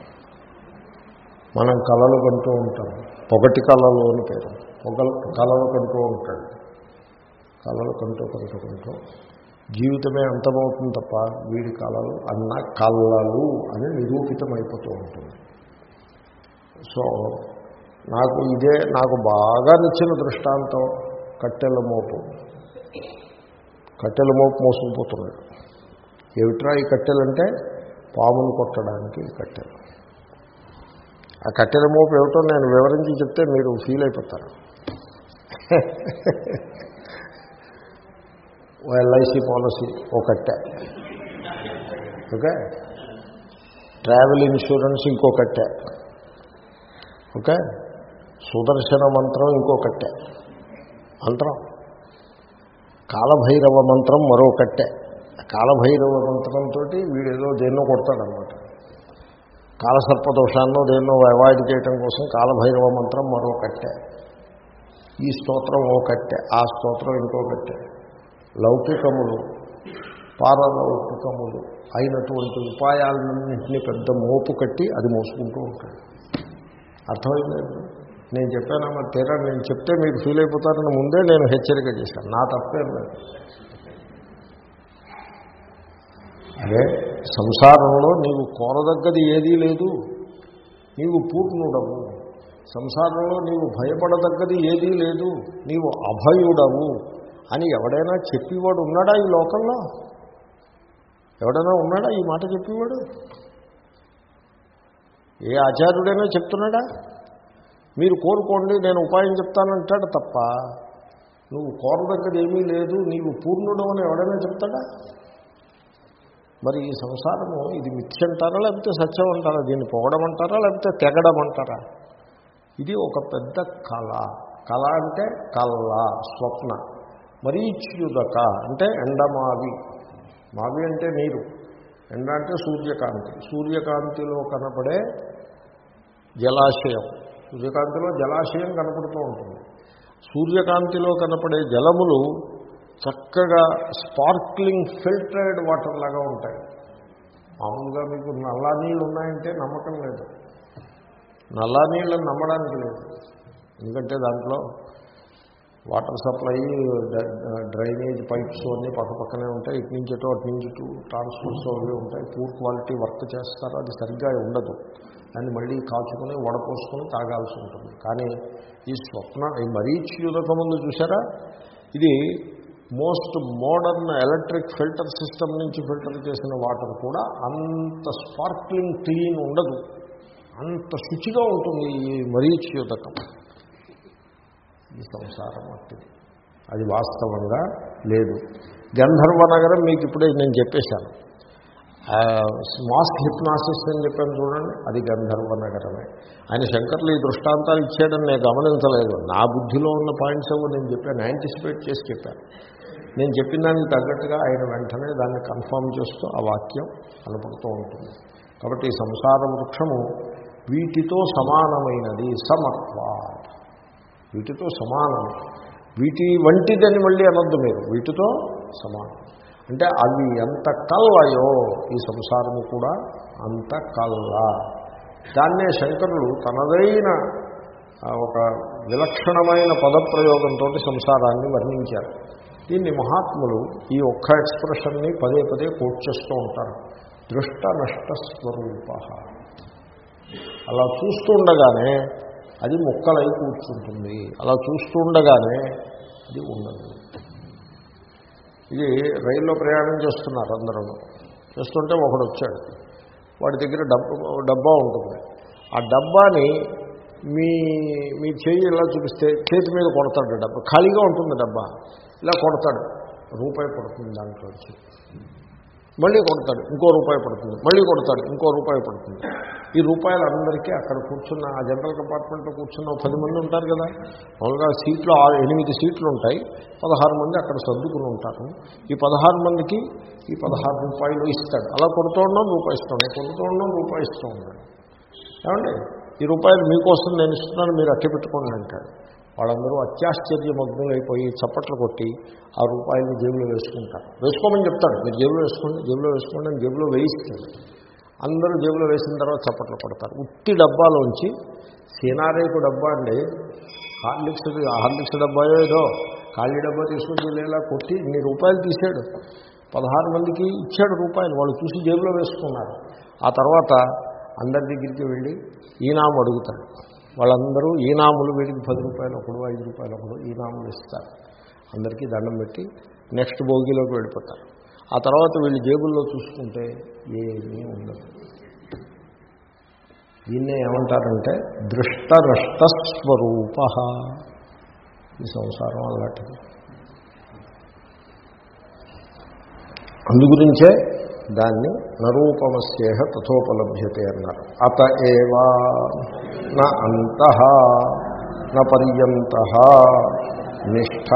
మనం కళలు కంటూ ఉంటాం. పొగటి కళలు అని పేరు. పొగలు కళలు కంటూ ఉంటాడు. కళలు కంటూ కంటూ కంటూ జీవితమే అంతమవుతుంది తప్ప వీడి కళలు అన్న కళ్ళలు అని నిరూపితమైపోతూ ఉంటుంది. సో నాకు ఇదే నాకు బాగా నచ్చిన దృష్టాంతం కట్టెల మోపు. కట్టెల మోపు మోసుకుపోతున్నాడు. ఏమిట్రా ఈ కట్టెలంటే? పాములు కొట్టడానికి కట్టెలు. ఆ కట్టెల మోపు ఏమిటో నేను వివరించి చెప్తే మీరు ఫీల్ అయిపోతారు. ఓ ఎల్ఐసి పాలసీ ఓ కట్టె. ఓకే? ట్రావెల్ ఇన్సూరెన్స్ ఇంకో కట్టె. ఓకే? సుదర్శన మంత్రం ఇంకో కట్టె. మంత్రం. కాలభైరవ మంత్రం మరో కట్టె. కాలభైరవ మంత్రంతో వీడేదో దేన్నో కొడతాడనమాట. కాలసర్పదోషాన్నో దేన్నో అవాయిడ్ చేయటం కోసం కాలభైరవ మంత్రం మరో కట్టె. ఈ స్తోత్రం ఓ కట్టె ఆ స్తోత్రం ఇంకో కట్టె. లౌకికములు పారలౌకికములు అయినటువంటి ఉపాయాలన్నింటినీ పెద్ద మోపు కట్టి అది మోసుకుంటూ ఉంటాడు. అర్థమైందండి నేను చెప్పాను? మరి తీరా నేను చెప్తే మీరు ఫీల్ అయిపోతారని ముందే నేను హెచ్చరిక చేశాను. నా తప్పేం లేదు. అదే సంసారంలో నీవు కోరదగ్గది ఏదీ లేదు. నీవు పూర్ణుడవు. సంసారంలో నీవు భయపడదగ్గది ఏదీ లేదు. నీవు అభయుడవు అని ఎవడైనా చెప్పేవాడు ఉన్నాడా ఈ లోకంలో? ఎవడైనా ఉన్నాడా ఈ మాట చెప్పేవాడు? ఏ ఆచార్యుడైనా చెప్తున్నాడా? మీరు కోరుకోండి నేను ఉపాయం చెప్తానంటాడు తప్ప. నువ్వు కోరదగ్గది ఏమీ లేదు నీవు పూర్ణుడు అని ఎవడైనా చెప్తాడా? మరి ఈ సంసారము ఇది మిథ్య అంటారా లేకపోతే సత్యం అంటారా దీన్ని పొగడం అంటారా లేకపోతే తెగడం అంటారా ఇది ఒక పెద్ద కళ. కళ అంటే కళ్ళ స్వప్న. మరీచ్యుదక అంటే ఎండమావి మావి అంటే నీరు. ఎండ అంటే సూర్యకాంతి. సూర్యకాంతిలో కనపడే జలాశయం. సూర్యకాంతిలో జలాశయం కనపడుతూ ఉంటుంది. సూర్యకాంతిలో కనపడే జలములు చక్కగా స్పార్క్లింగ్ ఫిల్టర్డ్ వాటర్ లాగా ఉంటాయి. మామూలుగా మీకు నల్లా నీళ్ళు ఉన్నాయంటే నమ్మకం లేదు. నల్లా నీళ్ళని నమ్మడానికి లేదు. ఎందుకంటే దాంట్లో వాటర్ సప్లై డ్రైనేజ్ పైప్స్ అన్నీ పక్క పక్కనే ఉంటాయి. ఇటు నుంచి అటు అటు నుంచి ఇటు ట్రాన్స్పోర్ట్స్ అవి ఉంటాయి. పూర్ క్వాలిటీ వర్క్ చేస్తారు అది సరిగ్గా ఉండదు. దాన్ని మళ్ళీ కాచుకొని వడపోసుకొని తాగాల్సి ఉంటుంది. కానీ ఈ స్వప్న ఈ మరీచ్యుదక ముందు చూసారా ఇది most modern electric filter system నుంచి ఫిల్టర్ చేసిన వాటర్ కూడా అంత స్పార్క్లింగ్ క్లీన్ ఉండదు. అంత శుచిగా ఉంటుంది ఈ మరీచ్యుతకం ఈ సంసారం అట్టిది. అది వాస్తవంగా లేదు. గంధర్వ నగరం మీకు ఇప్పుడే నేను చెప్పేశాను. మాస్ హిప్నాసిస్ అని చెప్పాను చూడండి. అది గంధర్వ నగరమే. ఆయన శంకర్లు ఈ దృష్టాంతాలు ఇచ్చాడని నేను గమనించలేదు. నా బుద్ధిలో ఉన్న పాయింట్స్ ఏవో నేను చెప్పాను. యాంటిసిపేట్ చేసి చెప్పాను. నేను చెప్పిన దానికి తగ్గట్టుగా ఆయన వెంటనే దాన్ని కన్ఫర్మ్ చేస్తూ ఆ వాక్యం కనపడుతూ ఉంటుంది. కాబట్టి ఈ సంసార వృక్షము వీటితో సమానమైనది సమత్వా వీటితో సమానం వీటి వంటిదని మళ్ళీ అనొద్దు మీరు. వీటితో సమానం. అంటే అవి ఎంత కల్లయో ఈ సంసారము కూడా అంత కల్ల. దాన్నే శంకరులు తనదైన ఒక విలక్షణమైన పదప్రయోగంతో సంసారాన్ని వర్ణించారు. దీన్ని మహాత్ములు ఈ ఒక్క ఎక్స్ప్రెషన్ని పదే పదే కోట్ చేస్తూ ఉంటారు. దృష్ట నష్ట స్వరూప అలా చూస్తుండగానే అది ముక్కలై కూర్చుంటుంది. అలా చూస్తుండగానే అది ఉండదు. ఇది రైల్లో ప్రయాణం చేస్తున్నారు అందరూ. చేస్తుంటే ఒకడు వచ్చాడు. వాడి దగ్గర డబ్బా డబ్బా ఉంటుంది. ఆ డబ్బాని మీ మీ చేయి ఇలా చూపిస్తే చేతి మీద కొడతాడు డబ్బా. ఖాళీగా ఉంటుంది డబ్బా. ఇలా కొడతాడు. రూపాయి పడుతుంది దాంట్లో మళ్ళీ కొడతాడు ఇంకో రూపాయి పడుతుంది. మళ్ళీ కొడతాడు ఇంకో రూపాయి పడుతుంది. ఈ రూపాయలు అందరికీ అక్కడ కూర్చున్న ఆ జనరల్ కంపార్ట్మెంట్లో కూర్చున్న పది మంది ఉంటారు కదా. మామూలుగా సీట్లు ఆరు ఎనిమిది సీట్లు ఉంటాయి. పదహారు మంది అక్కడ సర్దుకుని ఉంటారు. ఈ పదహారు మందికి ఈ పదహారు రూపాయలు ఇస్తాడు. అలా కొడుతూ ఉన్నాం రూపాయి ఇస్తాడు కొడుతూ ఉన్నాం రూపాయి ఇస్తూ ఉన్నాడు ఏమండి? ఈ రూపాయలు మీకోసం నేను ఇస్తున్నాను మీరు అట్టి పెట్టుకోండి అంటాడు. వాళ్ళందరూ అత్యాశ్చర్యమగ్నులైపోయి చప్పట్లు కొట్టి ఆ రూపాయలు జేబులో వేసుకుంటారు. వేసుకోమని చెప్తాడు మీరు జేబులో వేసుకోండి జేబులో వేసుకోండి అని జేబులో వేయిస్తుంది అందరూ జేబులో వేసిన తర్వాత చప్పట్లు కొడతారు. ఉత్తి డబ్బాలోంచి సీనారేకు డబ్బా అండి. హార్లిక్స్ హార్లిక్స్ డబ్బాయో ఏదో ఖాళీ డబ్బా తీసుకుని ఇలా కొట్టి ఇన్ని రూపాయలు తీసాడు పదహారు మందికి ఇచ్చాడు రూపాయలు. వాళ్ళు చూసి జేబులో వేసుకున్నారు. ఆ తర్వాత అందరి దగ్గరికి వెళ్ళి ఈనాము అడుగుతాడు వాళ్ళందరూ ఈనాములు వీడికి పది రూపాయలు ఒకడు ఐదు రూపాయలు ఒకడు ఈనాములు ఇస్తారు. అందరికీ దండం పెట్టి నెక్స్ట్ భోగిలోకి వెళ్ళిపోతారు. ఆ తర్వాత వీళ్ళు జేబుల్లో చూసుకుంటే ఏమీ ఉండదు. దీన్నే ఏమంటారంటే దృష్టరష్టస్వరూప. ఈ సంసారం అలాంటిది. అందుగురించే దాన్ని నరూపమస్యేహ తథోపలభ్యతే అన్నారు. అత ఏవా? నా అంత నా పర్యంత నిష్ఠ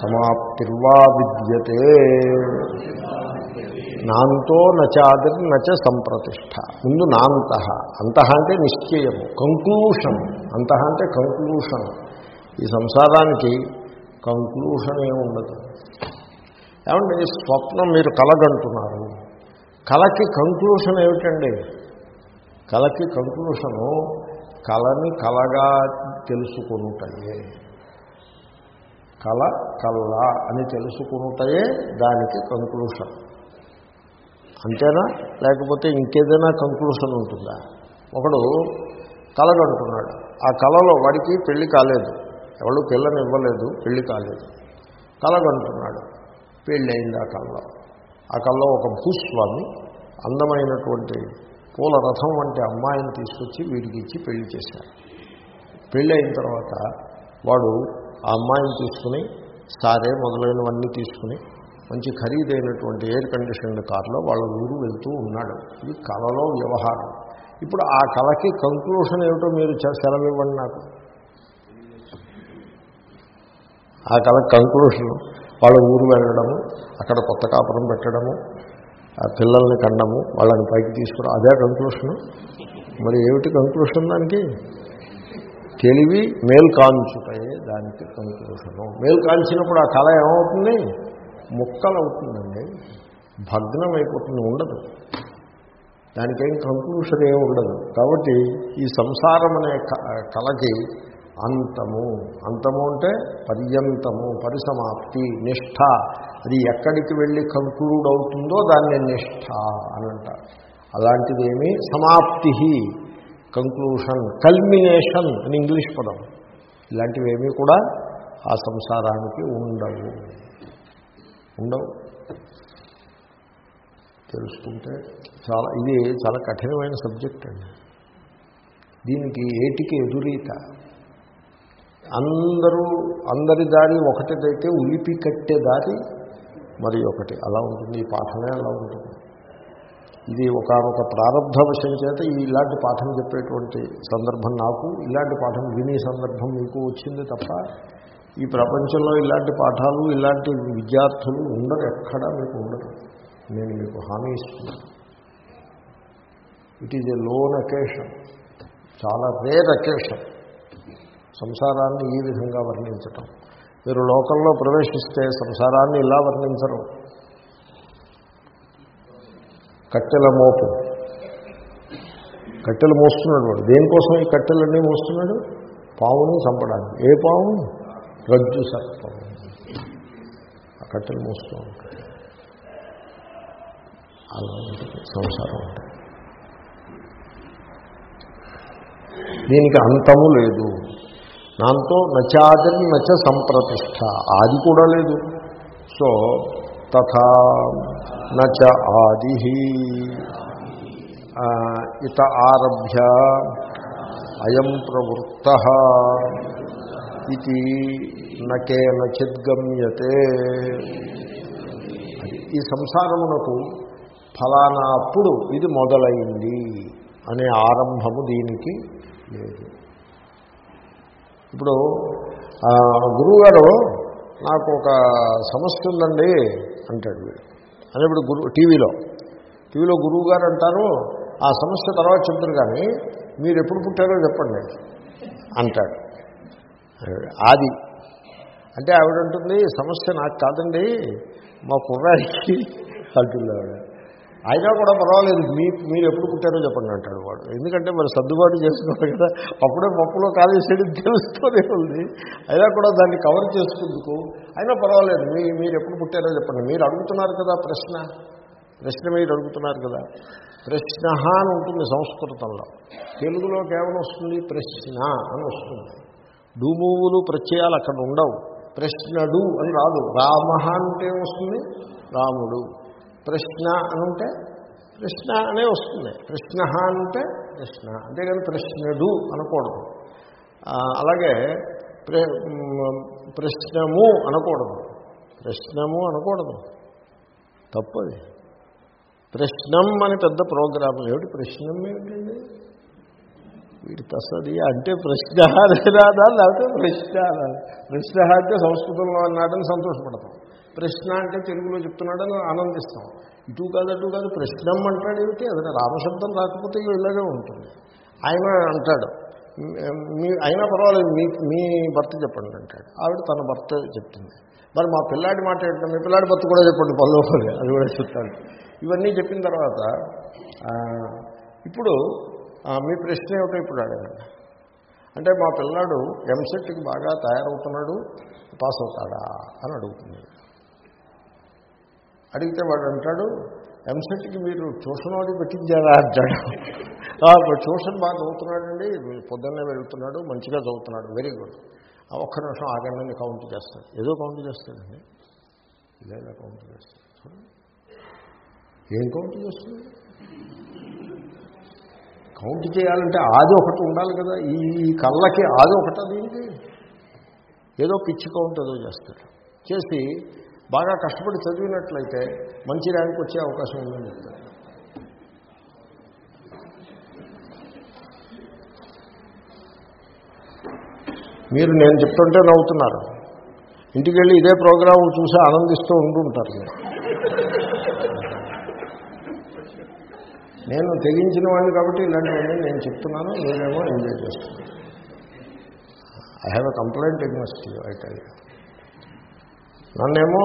సమాప్తిర్వా విద్యతే. నాంతో నచాదిర్ నచ సంప్రతిష్ట ముందు నాంత అంత అంటే నిశ్చయము కంక్లూషన్. అంత అంటే కంక్లూషన్. ఈ సంసారానికి కంక్లూషన్ ఏముండదు ఏమంటే స్వప్నం మీరు కలగంటున్నారు. కళకి కంక్లూషన్ ఏమిటండి? కళకి కంక్లూషను కళని కలగా తెలుసుకునుటయే. కళ కళ్ళ అని తెలుసుకునుటయే దానికి కంక్లూషన్ అంతేనా? లేకపోతే ఇంకేదైనా కంక్లూషన్ ఉంటుందా? ఒకడు కలగంటున్నాడు. ఆ కళలో వాడికి పెళ్ళి కాలేదు. ఎవడు పిల్లని ఇవ్వలేదు పెళ్ళి కాలేదు. కలగంటున్నాడు. పెళ్ళయింది ఆ కళ్ళ. ఆ కళ్ళ ఒక భూస్వామి అందమైనటువంటి పూల రథం వంటి అమ్మాయిని తీసుకొచ్చి వీడికి ఇచ్చి పెళ్ళి చేశారు. పెళ్ళి అయిన తర్వాత వాడు ఆ అమ్మాయిని తీసుకుని సారే మొదలైనవన్నీ తీసుకుని మంచి ఖరీదైనటువంటి ఎయిర్ కండిషన్డ్ కార్లో వాళ్ళ ఊరు వెళ్తూ ఉన్నాడు. ఇది కళలో వ్యవహారం. ఇప్పుడు ఆ కళకి కంక్లూషన్ ఏమిటో మీరు సెలవివ్వండి నాకు. ఆ కళ కంక్లూషన్ వాళ్ళ ఊరు వెళ్ళడము అక్కడ కొత్త కాపురం పెట్టడము ఆ పిల్లల్ని కండము వాళ్ళని పైకి తీసుకురా అదే కంక్లూషను మరి ఏమిటి కంక్లూషన్ దానికి? తెలివి మేలు కాంచుతాయే దానికి కంక్లూషను మేలు కాల్చినప్పుడు ఆ కళ ఏమవుతుంది? ముక్కలవుతుందండి. భగ్నం అయిపోతుంది ఉండదు. దానికేం కంక్లూషన్ ఏమి ఉండదు. కాబట్టి ఈ సంసారం అనే కళకి అంతము. అంతము అంటే పర్యంతము పరిసమాప్తి నిష్ఠ. అది ఎక్కడికి వెళ్ళి కంక్లూడ్ అవుతుందో దాన్ని నిష్ఠ అని అంటారు. అలాంటిదేమీ సమాప్తి కంక్లూషన్ కల్మినేషన్ అని ఇంగ్లీష్ పదం. ఇలాంటివేమీ కూడా ఆ సంసారానికి ఉండవు. ఉండవు. తెలుసుకుంటే చాలా ఇది చాలా కఠినమైన సబ్జెక్ట్ అండి. దీనికి ఏటికి ఎదురీత. అందరూ అందరి దారి ఒకటిదైతే ఉలిపి కట్టే దారి మరి ఒకటి. అలా ఉంటుంది. ఈ పాఠమే అలా ఉంటుంది. ఇది ఒకనొక ప్రారంభ విషయం చేత ఇలాంటి పాఠం చెప్పేటువంటి సందర్భం నాకు ఇలాంటి పాఠం వినే సందర్భం మీకు వచ్చింది తప్ప ఈ ప్రపంచంలో ఇలాంటి పాఠాలు ఇలాంటి విద్యార్థులు ఉండరు ఎక్కడా మీకు ఉండరు. నేను మీకు హామీ ఇస్తున్నాను it is a lone occasion చాలా రేర్ అకేషన్ సంసారాన్ని ఈ విధంగా వర్ణించటం. మీరు లోకంలో ప్రవేశిస్తే సంసారాన్ని ఇలా వర్ణించరు. కట్టెల మోపు. కట్టెలు మోస్తున్నాడు వాడు. దేనికోసం ఈ కట్టెలన్నీ మోస్తున్నాడు? పావుని చంపడానికి. ఏ పావు? రజ్జు సర్పం. ఆ కట్టెలు మోస్తూ ఉంటాడు. అలా ఉంటుంది సంసారం అంటే. దీనికి అంతము లేదు. దాంతో నచాదిని నచ సంప్రతిష్ట ఆది కూడా లేదు. సో తథా నచ ఆది. ఇత ఆరభ్య అయం ప్రవృత్త ఇది నకేనచిద్గమ్యతే ఈ సంసారమునకు ఫలానా అప్పుడు ఇది మొదలైంది అనే ఆరంభము దీనికి లేదు. ఇప్పుడు గురువుగారు నాకు ఒక సమస్య ఉందండి అంటాడు వీడు. అని ఇప్పుడు గురు టీవీలో. టీవీలో గురువు గారు అంటారు ఆ సమస్య తర్వాత చెప్తారు కానీ మీరు ఎప్పుడు పుట్టారో చెప్పండి అంటాడు. ఆది. అంటే ఆవిడంటుంది సమస్య నాకు కాదండి మా కుర్రాడికి అంటుంది ఆవిడ అయినా కూడా పర్వాలేదు. మీ మీరు ఎప్పుడు పుట్టారో చెప్పండి అంటాడు వాడు. ఎందుకంటే మరి సర్దుబాటు చేసుకున్నారు కదా. అప్పుడే పప్పులో కాలేసేది తెలుస్తూనే ఉంది. అయినా కూడా దాన్ని కవర్ చేసుకుందుకు. అయినా పర్వాలేదు. మీ మీరు ఎప్పుడు పుట్టారో చెప్పండి. మీరు అడుగుతున్నారు కదా ప్రశ్న. ప్రశ్న మీరు అడుగుతున్నారు కదా. ప్రశ్న అని ఉంటుంది సంస్కృతంలో. తెలుగులో కేవలం వస్తుంది ప్రశ్న అని వస్తుంది. డూమూవులు ప్రత్యయాలు అక్కడ ఉండవు. ప్రశ్నడు అని రాదు. రామ అంటే వస్తుంది? రాముడు. ప్రశ్న అనుంటే ప్రశ్న అనే వస్తుంది. ప్రశ్న అంటే ప్రశ్న. అంతేగాని ప్రశ్నడు అనకూడదు. అలాగే ప్రశ్నము అనకూడదు. ప్రశ్నము అనకూడదు. తప్పది. ప్రశ్నం అని పెద్ద ప్రోగ్రాం ఏమిటి? ప్రశ్నం ఏమిటండి? వీడి తసది అంటే ప్రశ్న లేదా లేకపోతే ప్రశ్న ప్రశ్న అంటే సంస్కృతంలో అన్నాడని సంతోషపడతాం. ప్రశ్న అంటే తెలుగులో చెప్తున్నాడని ఆనందిస్తాం. ఇటు కాదు అటు కాదు ప్రశ్నం అంటాడు ఏమిటి? అదే రామశబ్దం రాకపోతే ఇక ఇలాగే ఉంటుంది. ఆయన అంటాడు మీ అయినా పర్వాలేదు మీ మీ భర్త చెప్పండి అంటాడు. ఆవిడ తన భర్త చెప్తుంది. మరి మా పిల్లాడి మాట ఏంటంటే మీ పిల్లాడి భర్త కూడా చెప్పండి పనులు అది కూడా చెప్తాను ఇవన్నీ చెప్పిన తర్వాత ఇప్పుడు మీ ప్రశ్న ఏమిటో ఇప్పుడు అడగండి. అంటే మా పిల్లాడు ఎంసెట్కి బాగా తయారవుతున్నాడు పాస్ అవుతాడా అని అడుగుతుంది అడిగితే వాడు అంటాడు ఎంసెట్కి మీరు ట్యూషన్ వాడి పెట్టించారా? అంటాడు. ట్యూషన్ బాగా చదువుతున్నాడండి పొద్దున్నే వెళ్తున్నాడు మంచిగా చదువుతున్నాడు వెరీ గుడ్. ఆ, ఒక్క నిమిషం ఆగండి కౌంట్ చేస్తాడు. ఏదో కౌంట్ చేస్తాడండి. ఇలా ఇలా కౌంట్ చేస్తాడు. ఏం కౌంట్ చేస్తుంది? కౌంట్ చేయాలంటే ఆది ఒకటి ఉండాలి కదా. ఈ కళ్ళకి ఆది ఒకటి దీనికి? ఏదో పిచ్చి కౌంట్ ఏదో చేస్తాడు. చేసి బాగా కష్టపడి చదివినట్లయితే మంచి ర్యాంక్ వచ్చే అవకాశం ఉందని చెప్తారు. మీరు నేను చెప్తుంటే నవ్వుతున్నారు. ఇంటికి వెళ్ళి ఇదే ప్రోగ్రాం చూసి ఆనందిస్తూ ఉంటుంటారు మీరు. నేను తెగించిన వాడిని కాబట్టి ఇలాంటివన్నీ నేను చెప్తున్నాను మీరేమో ఎంజాయ్ చేస్తున్నాను I have a complaint against you I tell you నన్నేమో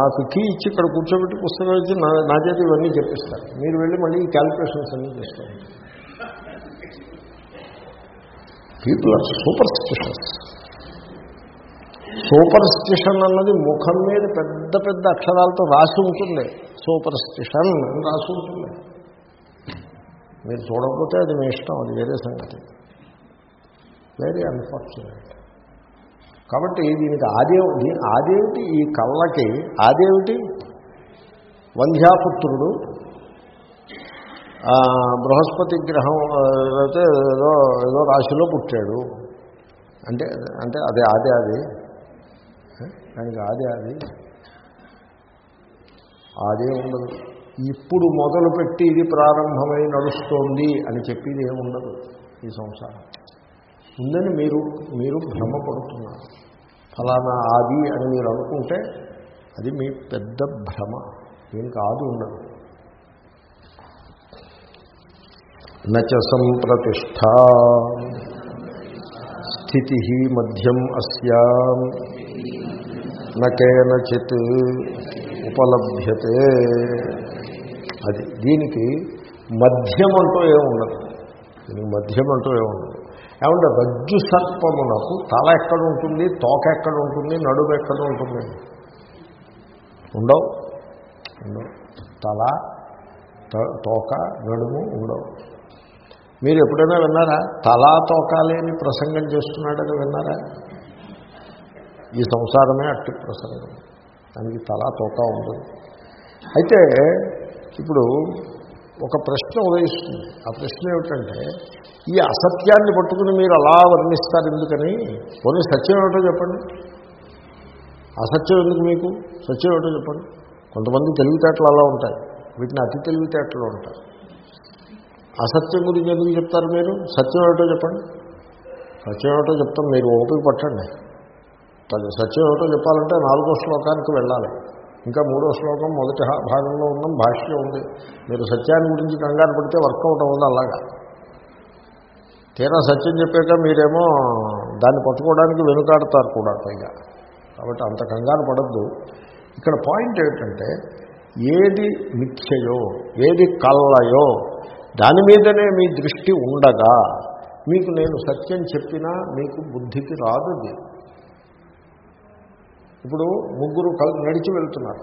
నాకు కీ ఇచ్చి ఇక్కడ కూర్చోబెట్టి పుస్తకం ఇచ్చి నా నా చేతి ఇవన్నీ చెప్పిస్తారు. మీరు వెళ్ళి మళ్ళీ ఈ క్యాల్కులేషన్స్ అన్నీ చేస్తారు people are superstitions superstition అన్నది ముఖం మీద పెద్ద పెద్ద అక్షరాలతో రాసి ఉంటుంది. సూపర్ స్టిషన్ అని రాసి ఉంటుంది. మీరు చూడకపోతే అది మీ ఇష్టం అది వేరే సంగతి. వెరీ అన్ఫార్చునేట్ కాబట్టి దీనికి ఆదేవ్ దీని ఆదేవిటి ఈ కళ్ళకి ఆదేవిటి? వంధ్యాపుత్రుడు. బృహస్పతి గ్రహం అయితే ఏదో ఏదో రాశిలో పుట్టాడు. అంటే అంటే అదే అదే అది దానికి అదే అది అదే ఉండదు. ఇప్పుడు మొదలుపెట్టి ఇది ప్రారంభమై నడుస్తోంది అని చెప్పేది ఏముండదు ఈ సంసారం. ఉందని మీరు మీరు భ్రమపడుతున్నారు. ఫలానా ఆది అని మీరు అనుకుంటే అది మీ పెద్ద భ్రమ. దీనికి ఆది ఉండదు నచ సంప్రతిష్ట స్థితి మధ్యం అస్యా. నకేనచిత్ ఉపలభ్యతే. అది దీనికి మధ్యం అంటూ ఏముండదు దీనికి మధ్యం అంటూ ఏముండదు ఏమంటే రజ్జు సర్పమునకు తల ఎక్కడ ఉంటుంది తోక ఎక్కడ ఉంటుంది నడుము ఎక్కడ ఉంటుంది? ఉండవు. ఉండవు. తల తోక నడుము ఉండవు. మీరు ఎప్పుడైనా విన్నారా? తలా తోక లేని ప్రసంగం చేస్తున్నాడని విన్నారా? ఈ సంసారమే అట్టి ప్రసంగం. దానికి తలా తోక ఉండదు. అయితే ఇప్పుడు ఒక ప్రశ్న ఉదయిస్తుంది. ఆ ప్రశ్న ఏమిటంటే ఈ అసత్యాన్ని పట్టుకుని మీరు అలా వర్ణిస్తారు ఎందుకని? పోనీ సత్యం ఏమిటో చెప్పండి. అసత్యం ఎందుకు మీకు? సత్యం ఏమిటో చెప్పండి. కొంతమంది తెలివితేటలు అలా ఉంటాయి. వీటిని అతి తెలివితేటలు ఉంటాయి అసత్యం గురించి ఎందుకు చెప్తారు మీరు? సత్యం ఏమిటో చెప్పండి. సత్యం ఏమిటో చెప్తాం మీరు ఓపిక పట్టండి. సత్యం ఏమిటో చెప్పాలంటే నాలుగో శ్లోకానికి వెళ్ళాలి. ఇంకా మూడో శ్లోకం మొదటి భాగంలో ఉన్న భాష్యం ఉంది. మీరు సత్యాన్ని గురించి కంగారు పడితే వర్కౌట్ అవ్వదు అలాగా. తీరా సత్యం చెప్పాక మీరేమో దాన్ని పట్టుకోవడానికి వెనుకాడతారు కూడా పైగా. కాబట్టి అంత కంగారు పడద్దు. ఇక్కడ పాయింట్ ఏమిటంటే ఏది మిథ్యయో ఏది కళ్ళయో దాని మీదనే మీ దృష్టి ఉండగా మీకు నేను సత్యం చెప్పినా మీకు బుద్ధికి రాదు ఇప్పుడు ముగ్గురు కల్ నడిచి వెళ్తున్నారు.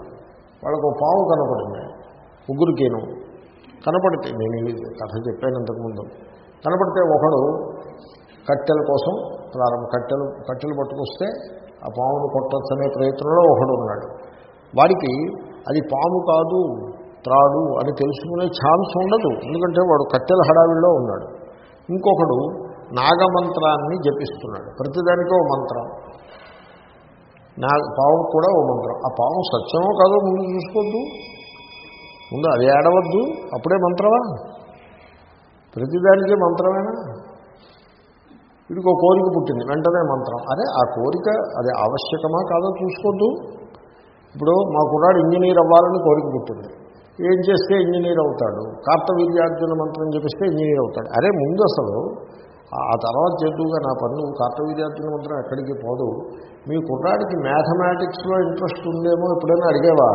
వాళ్ళకు ఒక పాము కనపడింది. ముగ్గురికేను కనపడితే నేను కథ చెప్పాను ఇంతకుముందు కనపడితే ఒకడు కట్టెల కోసం ప్రారంభ కట్టెలు కట్టెలు పట్టుకొస్తే ఆ పామును కొట్టచ్చనే ప్రయత్నంలో ఒకడు ఉన్నాడు. వాడికి అది పాము కాదు త్రాడు అని తెలుసుకునే ఛాన్స్ ఉండదు. ఎందుకంటే వాడు కట్టెల హడావిల్లో ఉన్నాడు. ఇంకొకడు నాగమంత్రాన్ని జపిస్తున్నాడు. ప్రతిదానికో మంత్రం. నా పాము కూడా ఓ మంత్రం. ఆ పాము సత్యమో కాదో ముందు చూసుకోవద్దు ముందు అది ఏడవద్దు. అప్పుడే మంత్రమా? ప్రతిదానికే మంత్రమేనా? వీడికి ఒక కోరిక పుట్టింది. వెంటనే మంత్రం. అరే ఆ కోరిక అది ఆవశ్యకమా కాదో చూసుకోద్దు. ఇప్పుడు మా కుర్రాడు ఇంజనీర్ అవ్వాలని కోరిక పుట్టింది. ఏం చేస్తే ఇంజనీర్ అవుతాడు? కార్తవీర్యార్జున మంత్రం చెప్పిస్తే ఇంజనీర్ అవుతాడు. అరే ముందు అసలు ఆ తర్వాత చేతుగా నా పన్ను కార్తవీర్యార్జున మంత్రం ఎక్కడికి పోదు. మీ కుర్రాడికి మ్యాథమెటిక్స్లో ఇంట్రెస్ట్ ఉందేమో ఎప్పుడైనా అడిగేవా?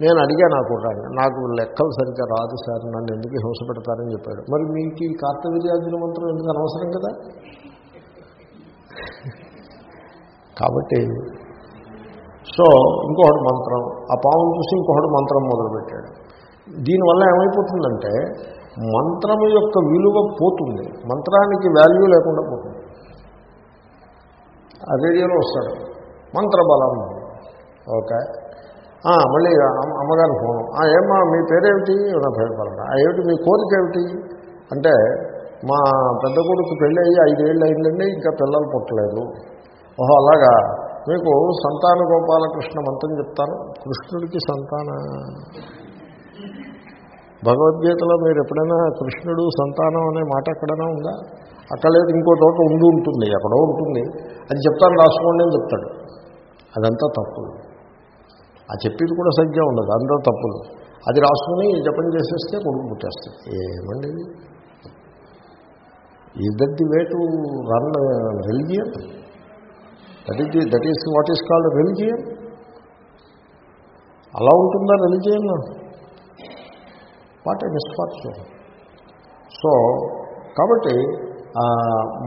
నేను అడిగా నా కుర్రాడిని. నాకు లెక్కలు సరిగ్గా రాదు సార్ నన్ను ఎందుకు హింస పెడతారని చెప్పాడు. మరి మీకు ఈ కార్తవీర్యార్జున మంత్రం ఎందుకు అనవసరం కదా? కాబట్టి సో ఇంకొకటి మంత్రం. ఆ పావును చూసి ఇంకొకటి మంత్రం మొదలుపెట్టాడు. దీనివల్ల ఏమైపోతుందంటే మంత్రము యొక్క విలువ పోతుంది. మంత్రానికి వాల్యూ లేకుండా పోతుంది. ఆ రేడియోలో వస్తాడు. మంత్రబలం. ఓకే. మళ్ళీ అమ్మ- అమ్మగారి ఫోన్. ఏమ్మా మీ పేరేమిటి? నా పేరు పలానా. ఆ ఏమిటి మీ కోరిక ఏమిటి? అంటే మా పెద్ద కొడుకు పెళ్ళి అయ్యి ఐదేళ్ళు అయిందండి ఇంకా పిల్లలు పుట్టలేదు. ఓహో అలాగా. మీకు సంతాన గోపాలకృష్ణ మంత్రం చెప్తాను. కృష్ణుడికి సంతాన? భగవద్గీతలో మీరు ఎప్పుడైనా కృష్ణుడు సంతానం అనే మాట ఎక్కడైనా ఉందా? అక్కడ లేదు ఇంకో చోట ఉండి ఉంటుంది ఎక్కడో ఉంటుంది. అది చెప్తాను రాసుకోండి అని చెప్తాడు. అదంతా తప్పులు ఆ చెప్పేది కూడా సరిగ్గా ఉండదు అందరూ తప్పులు అది రాసుకుని జపం చేసేస్తే కొడుకు పుట్టేస్తాడు. ఏమండి is that the way to run religion. That is the that is what is called religion అలా ఉంటుందా religion what a misfortune so కాబట్టి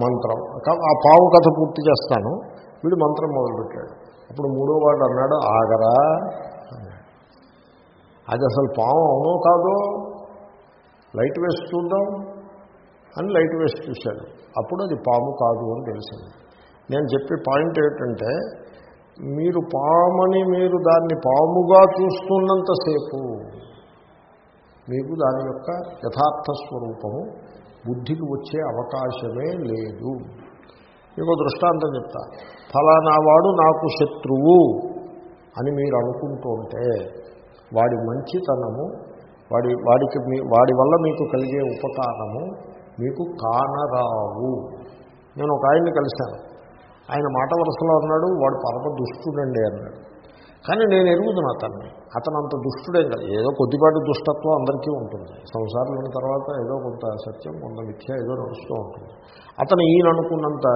మంత్రం ఆ పావు కథ పూర్తి చేస్తాను. వీడు మంత్రం మొదలుపెట్టాడు. అప్పుడు మూడో వాడు అన్నాడు ఆగరా అది అసలు పాము అవునో కాదో లైట్ వేసి చూద్దాం అని లైట్ వేసి చూశాడు. అప్పుడు అది పాము కాదు అని తెలిసింది. నేను చెప్పే పాయింట్ ఏంటంటే మీరు పామని మీరు దాన్ని పాముగా చూస్తున్నంతసేపు మీకు దాని యొక్క యథార్థ స్వరూపము బుద్ధికి వచ్చే అవకాశమే లేదు. మీకు దృష్టాంతం చెప్తా. ఫలానా వాడు నాకు శత్రువు అని మీరు అనుకుంటుంటే వాడి మంచితనము వాడి వాడికి మీ వాడి వల్ల మీకు కలిగే ఉపకారము మీకు కానరావు. నేను ఒక ఆయన్ని కలిశాను. ఆయన మాట వరుసలో అన్నాడు వాడు పరమ దుష్టుడండి అన్నాడు. కానీ నేను ఎరుగుతున్నా అతన్ని అతను అంత దుష్టుడే కాదు. ఏదో కొద్దిపాటి దుష్టత్వం అందరికీ ఉంటుంది. సంసారం ఉన్న తర్వాత ఏదో కొంత సత్యం కొంత మిథ్య ఏదో నడుస్తూ ఉంటుంది. అతను ఈయన అనుకున్నంత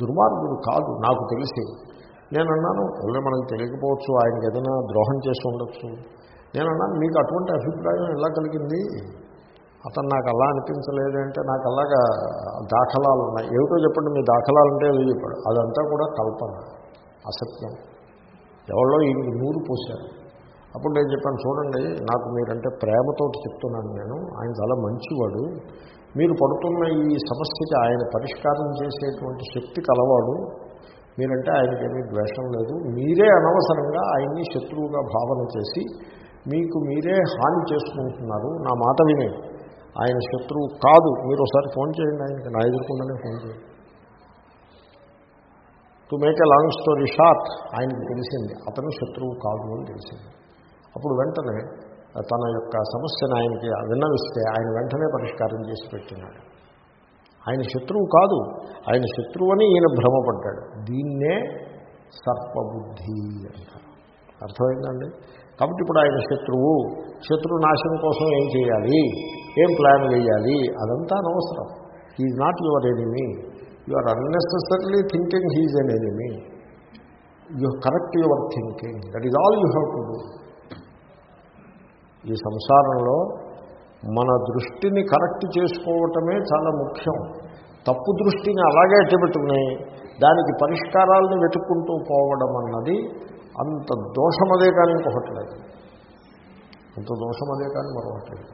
దుర్మార్గుడు కాదు నాకు తెలిసి. నేను అన్నాను ఒళ్ళే మనకు తెలియకపోవచ్చు ఆయనకి ఏదైనా ద్రోహం చేసి ఉండొచ్చు. నేను అన్నాను మీకు అటువంటి అభిప్రాయం ఎలా కలిగింది? అతను నాకు అలా అనిపించలేదంటే నాకు అలాగా దాఖలాలు ఉన్నాయి. ఏమిటో చెప్పండి మీ దాఖలాలు అంటే ఏదో చెప్పాడు. అదంతా కూడా కల్పన అసత్యం. ఎవరో ఈ నూరు పోశారు. అప్పుడు నేను చెప్పాను చూడండి నాకు మీరంటే ప్రేమతో చెప్తున్నాను నేను. ఆయన చాలా మంచివాడు. మీరు పడుతున్న ఈ సమస్యకి ఆయన పరిష్కారం చేసేటువంటి శక్తి కలవాడు. మీరంటే ఆయనకి ఏమీ ద్వేషం లేదు. మీరే అనవసరంగా ఆయన్ని శత్రువుగా భావన చేసి మీకు మీరే హాని చేసుకుంటున్నారు. నా మాట వినే. ఆయన శత్రువు కాదు. మీరు ఒకసారి ఫోన్ చేయండి ఆయనకి. నా ఎదుర్కొండనే ఫోన్ చేయండి. To make a long story short ఆయనకు తెలిసింది. అతను శత్రువు కాదు అని తెలిసింది. అప్పుడు వెంటనే తన యొక్క సమస్యను ఆయనకి విన్నవిస్తే ఆయన వెంటనే పరిష్కారం చేసి పెట్టినాడు. ఆయన శత్రువు కాదు. ఆయన శత్రువు అని ఈయన భ్రమపడ్డాడు. దీన్నే సర్పబుద్ధి అంటారు. అర్థమైందండి? కాబట్టి ఇప్పుడు ఆయన శత్రువు శత్రు నాశనం కోసం ఏం చేయాలి? ఏం ప్లాన్ వేయాలి? అదంతా అనవసరం. Is not your enemy you are unnecessary thinking he's an enemy you correct your thinking that is all you have to do ఈ సంసారంలో మన దృష్టిని కరెక్ట్ చేసుకోవటమే చాలా ముఖ్యం. తప్పు దృష్టిని అలాగే అట్టబెట్టుకుని దానికి పరిష్కారాలను వెతుక్కుంటూ పోవడం అన్నది అంత దోషమదే కానీ ఇంకొకటి లేదు. అంత దోషమదే కానీ మరొకటి లేదు.